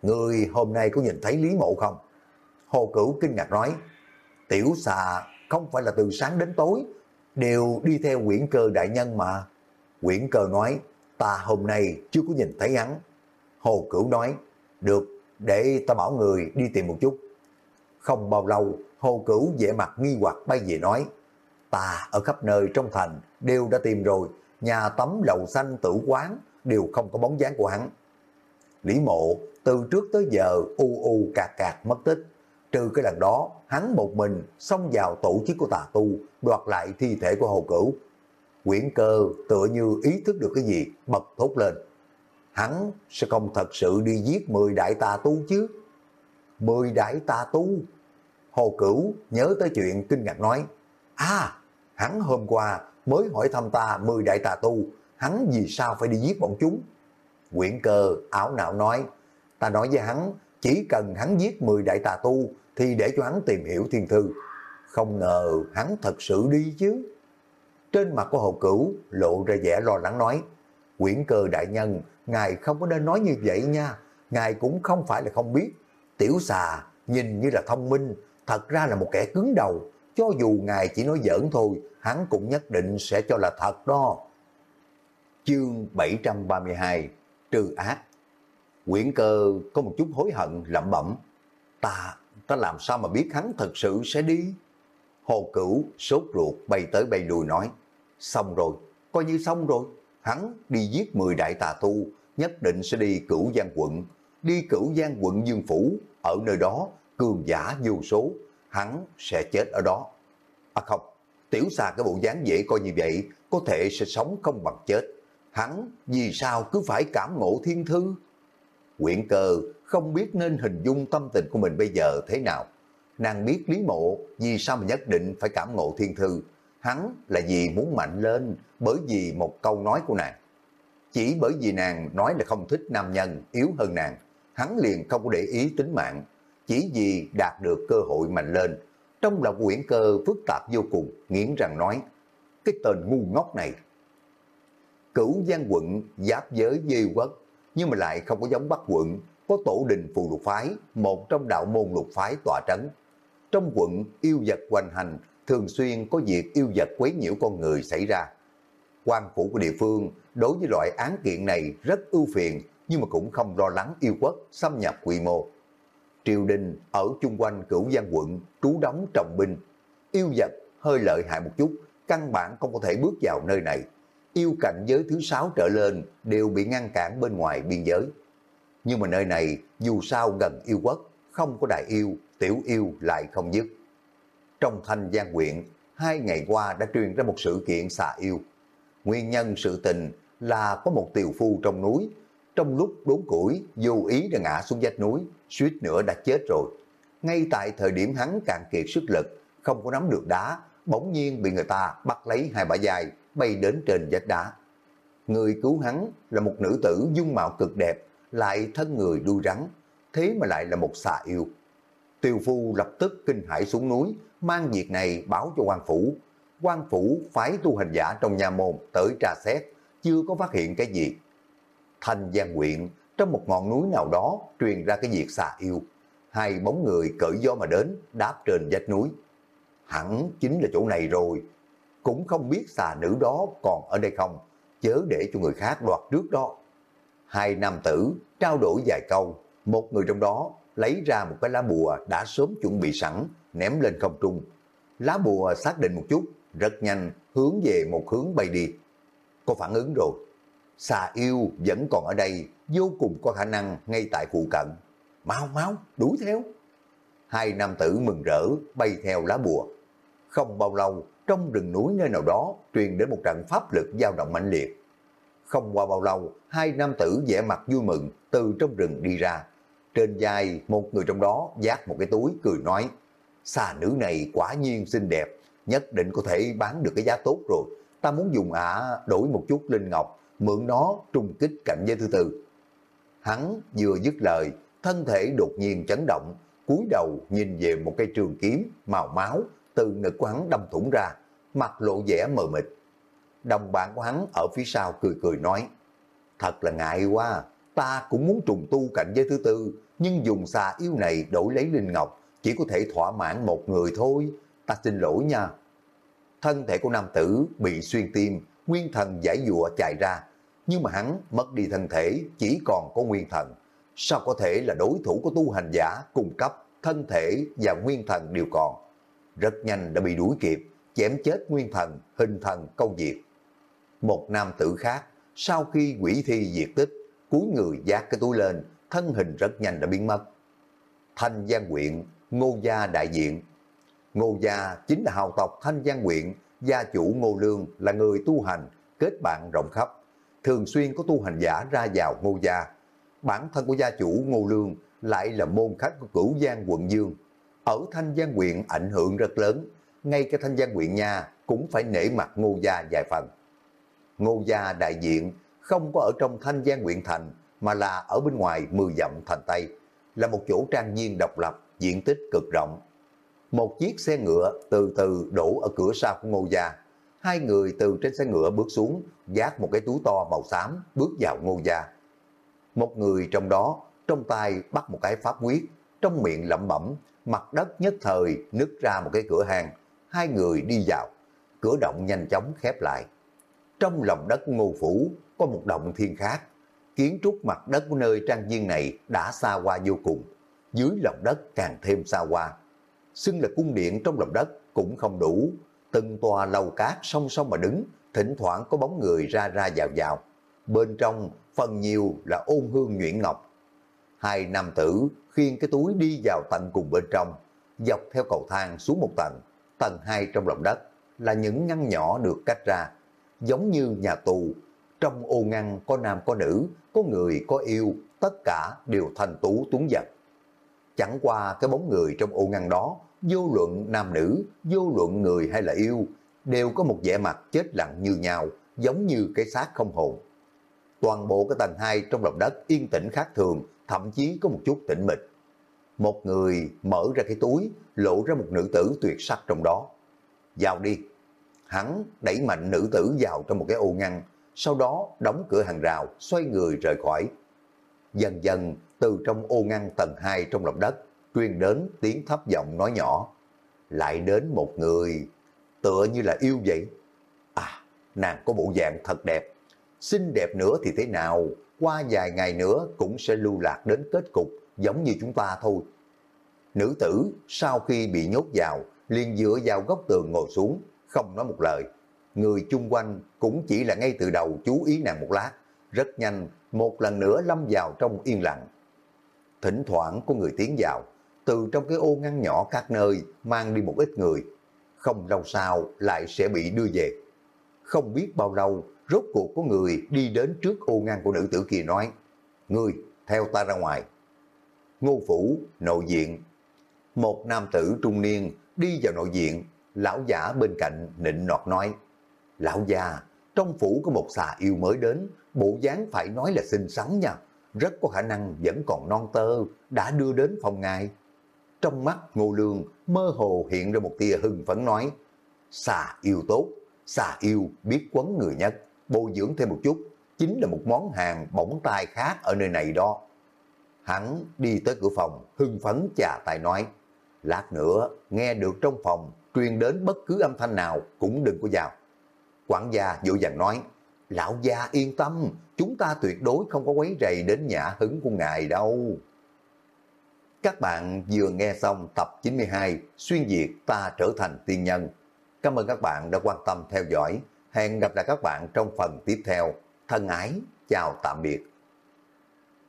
Người hôm nay có nhìn thấy Lý Mộ không? Hồ Cửu kinh ngạc nói, Tiểu xà không phải là từ sáng đến tối, đều đi theo quyển cơ đại nhân mà. Quyển cơ nói, ta hôm nay chưa có nhìn thấy hắn. Hồ Cửu nói, được, để ta bảo người đi tìm một chút. Không bao lâu, Hồ Cửu vẻ mặt nghi hoặc bay về nói, ta ở khắp nơi trong thành đều đã tìm rồi, nhà tắm lầu xanh tử quán đều không có bóng dáng của hắn. Lý mộ từ trước tới giờ u u cạc cạc mất tích, trừ cái lần đó hắn một mình xông vào tổ chức của tà tu, đoạt lại thi thể của Hồ Cửu. Quyển cơ tựa như ý thức được cái gì, bật thốt lên. Hắn sẽ không thật sự đi giết 10 đại tà tu chứ. 10 đại tà tu? Hồ Cửu nhớ tới chuyện kinh ngạc nói, À, hắn hôm qua mới hỏi thăm ta 10 đại tà tu, hắn vì sao phải đi giết bọn chúng? Quyển cơ ảo não nói, ta nói với hắn, chỉ cần hắn giết 10 đại tà tu thì để cho hắn tìm hiểu thiên thư. Không ngờ hắn thật sự đi chứ. Trên mặt của Hồ Cửu lộ ra vẻ lo lắng nói, quyển cơ đại nhân, ngài không có nên nói như vậy nha, ngài cũng không phải là không biết. Tiểu xà nhìn như là thông minh, thật ra là một kẻ cứng đầu, cho dù ngài chỉ nói giỡn thôi, hắn cũng nhất định sẽ cho là thật đó. Chương 732 Trừ ác Quyển cơ có một chút hối hận lẩm bẩm. Ta, ta làm sao mà biết hắn thật sự sẽ đi? Hồ Cửu sốt ruột bay tới bay lùi nói. Xong rồi, coi như xong rồi. Hắn đi giết 10 đại tà tu, nhất định sẽ đi cửu giang quận. Đi cửu giang quận Dương Phủ, ở nơi đó cường giả vô số, hắn sẽ chết ở đó. À không, tiểu xà cái bộ dáng dễ coi như vậy, có thể sẽ sống không bằng chết. Hắn vì sao cứ phải cảm ngộ thiên thư? Quyển cơ không biết nên hình dung tâm tình của mình bây giờ thế nào. Nàng biết Lý Mộ vì sao mà nhất định phải cảm ngộ thiên thư. Hắn là vì muốn mạnh lên bởi vì một câu nói của nàng. Chỉ bởi vì nàng nói là không thích nam nhân yếu hơn nàng, hắn liền không có để ý tính mạng. Chỉ vì đạt được cơ hội mạnh lên, trong lòng quyển cơ phức tạp vô cùng, nghiến rằng nói, cái tên ngu ngốc này. Cửu Giang quận giáp giới dê quốc, nhưng mà lại không có giống Bắc quận, có tổ đình phù lục phái, một trong đạo môn lục phái tòa trấn. Trong quận yêu vật hoành hành, thường xuyên có việc yêu vật quấy nhiễu con người xảy ra. quan phủ của địa phương đối với loại án kiện này rất ưu phiền, nhưng mà cũng không lo lắng yêu quốc xâm nhập quy mô. Triều đình ở chung quanh cửu giang quận trú đóng trọng binh. Yêu vật hơi lợi hại một chút, căn bản không có thể bước vào nơi này. Yêu cảnh giới thứ sáu trở lên đều bị ngăn cản bên ngoài biên giới. Nhưng mà nơi này dù sao gần yêu quốc, không có đại yêu, tiểu yêu lại không dứt. Trong thanh giang quyện, hai ngày qua đã truyền ra một sự kiện xà yêu. Nguyên nhân sự tình là có một tiều phu trong núi, trong lúc đốn củi vô ý đã ngã xuống vách núi, suýt nữa đã chết rồi. Ngay tại thời điểm hắn càng kiệt sức lực, không có nắm được đá, bỗng nhiên bị người ta bắt lấy hai bả dài, bay đến trên vách đá. Người cứu hắn là một nữ tử dung mạo cực đẹp, lại thân người đuôi rắn, thế mà lại là một xà yêu. Tiêu phu lập tức kinh hãi xuống núi, mang việc này báo cho quan phủ. quan phủ phái tu hành giả trong nhà môn tới tra xét, chưa có phát hiện cái gì. Thanh Giang huyện, trong một ngọn núi nào đó truyền ra cái việc xà yêu. Hai bóng người cởi gió mà đến, đáp trên vách núi. Hẳn chính là chỗ này rồi. Cũng không biết xà nữ đó còn ở đây không, chớ để cho người khác đoạt trước đó. Hai nam tử trao đổi vài câu, một người trong đó lấy ra một cái lá bùa đã sớm chuẩn bị sẵn, ném lên không trung. Lá bùa xác định một chút, rất nhanh hướng về một hướng bay đi. Có phản ứng rồi. Xà yêu vẫn còn ở đây, vô cùng có khả năng ngay tại phụ cận. Mau mau, đuổi theo. Hai nam tử mừng rỡ bay theo lá bùa. Không bao lâu, trong rừng núi nơi nào đó truyền đến một trận pháp lực dao động mạnh liệt. Không qua bao lâu, hai nam tử vẻ mặt vui mừng từ trong rừng đi ra. Trên vai một người trong đó giác một cái túi cười nói, xà nữ này quả nhiên xinh đẹp, nhất định có thể bán được cái giá tốt rồi. Ta muốn dùng ả đổi một chút linh ngọc, mượn nó trùng kích cảnh giới thứ tư. Hắn vừa dứt lời, thân thể đột nhiên chấn động, cúi đầu nhìn về một cây trường kiếm màu máu từ ngực của hắn đâm thủng ra, mặt lộ vẻ mờ mịt. Đồng bạn của hắn ở phía sau cười cười nói, thật là ngại quá, ta cũng muốn trùng tu cảnh giới thứ tư, nhưng dùng xà yêu này đổi lấy linh ngọc, chỉ có thể thỏa mãn một người thôi, ta xin lỗi nha. Thân thể của nam tử bị xuyên tim, nguyên thần giải dụa chạy ra, nhưng mà hắn mất đi thân thể, chỉ còn có nguyên thần. Sao có thể là đối thủ của tu hành giả cung cấp, thân thể và nguyên thần đều còn. Rất nhanh đã bị đuổi kịp, chém chết nguyên thần, hình thần câu diệt. Một nam tử khác, sau khi quỷ thi diệt tích, cúi người giác cái túi lên, thân hình rất nhanh đã biến mất. Thanh Giang quyện Ngô Gia đại diện. Ngô Gia chính là hào tộc Thanh Giang quyện gia chủ Ngô Lương là người tu hành, kết bạn rộng khắp. Thường xuyên có tu hành giả ra vào Ngô Gia. Bản thân của gia chủ Ngô Lương lại là môn khách của cửu Giang quận Dương. Ở Thanh Giang quyện ảnh hưởng rất lớn, ngay cả Thanh Giang quyện nha cũng phải nể mặt Ngô Gia vài phần. Ngô Gia đại diện không có ở trong Thanh Giang quyện thành mà là ở bên ngoài mười dặm thành Tây, là một chỗ trang viên độc lập, diện tích cực rộng. Một chiếc xe ngựa từ từ đổ ở cửa sau của Ngô Gia. Hai người từ trên xe ngựa bước xuống, giác một cái túi to màu xám, bước vào Ngô Gia. Một người trong đó, trong tay bắt một cái pháp quyết, trong miệng lẩm bẩm, mặt đất nhất thời nứt ra một cái cửa hàng. Hai người đi vào, cửa động nhanh chóng khép lại. Trong lòng đất ngô phủ có một động thiên khác. Kiến trúc mặt đất của nơi trang viên này đã xa hoa vô cùng. Dưới lòng đất càng thêm xa hoa. Xưng là cung điện trong lòng đất cũng không đủ. Từng tòa lầu cát song song mà đứng, thỉnh thoảng có bóng người ra ra vào vào. Bên trong phần nhiều là ôn hương nhuyễn ngọc. Hai nam tử khiêng cái túi đi vào tận cùng bên trong, dọc theo cầu thang xuống một tầng. Tầng hai trong lòng đất là những ngăn nhỏ được cách ra, giống như nhà tù. Trong ô ngăn có nam có nữ, có người có yêu, tất cả đều thành tú tuấn giật. Chẳng qua cái bóng người trong ô ngăn đó, vô luận nam nữ, vô luận người hay là yêu, đều có một vẻ mặt chết lặng như nhau, giống như cái xác không hồn. Toàn bộ cái tầng 2 trong lòng đất yên tĩnh khác thường, thậm chí có một chút tĩnh mịch. Một người mở ra cái túi, lộ ra một nữ tử tuyệt sắc trong đó. Vào đi. Hắn đẩy mạnh nữ tử vào trong một cái ô ngăn, sau đó đóng cửa hàng rào, xoay người rời khỏi. Dần dần, từ trong ô ngăn tầng 2 trong lòng đất, truyền đến tiếng thấp giọng nói nhỏ. Lại đến một người, tựa như là yêu vậy. À, nàng có bộ dạng thật đẹp. Xinh đẹp nữa thì thế nào, qua vài ngày nữa cũng sẽ lưu lạc đến kết cục giống như chúng ta thôi. Nữ tử sau khi bị nhốt vào, liền dựa vào góc tường ngồi xuống, không nói một lời. Người chung quanh cũng chỉ là ngay từ đầu chú ý nàng một lát, rất nhanh một lần nữa lâm vào trong yên lặng. Thỉnh thoảng có người tiến vào, từ trong cái ô ngăn nhỏ các nơi mang đi một ít người, không lâu sau lại sẽ bị đưa về. Không biết bao lâu, rốt cuộc có người đi đến trước ô ngăn của nữ tử kia nói, Ngươi, theo ta ra ngoài. Ngô Phủ, nội diện. Một nam tử trung niên đi vào nội diện, lão giả bên cạnh nịnh nọt nói, Lão già, trong phủ có một xà yêu mới đến, bộ dáng phải nói là xinh xắn nha, rất có khả năng vẫn còn non tơ, đã đưa đến phòng ngài. Trong mắt ngô lương mơ hồ hiện ra một tia hưng phấn nói, xà yêu tốt, xà yêu biết quấn người nhất, bồi dưỡng thêm một chút, chính là một món hàng bỏng tai khác ở nơi này đó. Hắn đi tới cửa phòng, hưng phấn chà tay nói, lát nữa nghe được trong phòng truyền đến bất cứ âm thanh nào cũng đừng có vào. Quản gia dỗ dàng nói, lão gia yên tâm, chúng ta tuyệt đối không có quấy rầy đến nhã hứng của ngài đâu. Các bạn vừa nghe xong tập 92 Xuyên Việt ta trở thành tiên nhân. Cảm ơn các bạn đã quan tâm theo dõi. Hẹn gặp lại các bạn trong phần tiếp theo. Thân ái, chào tạm biệt.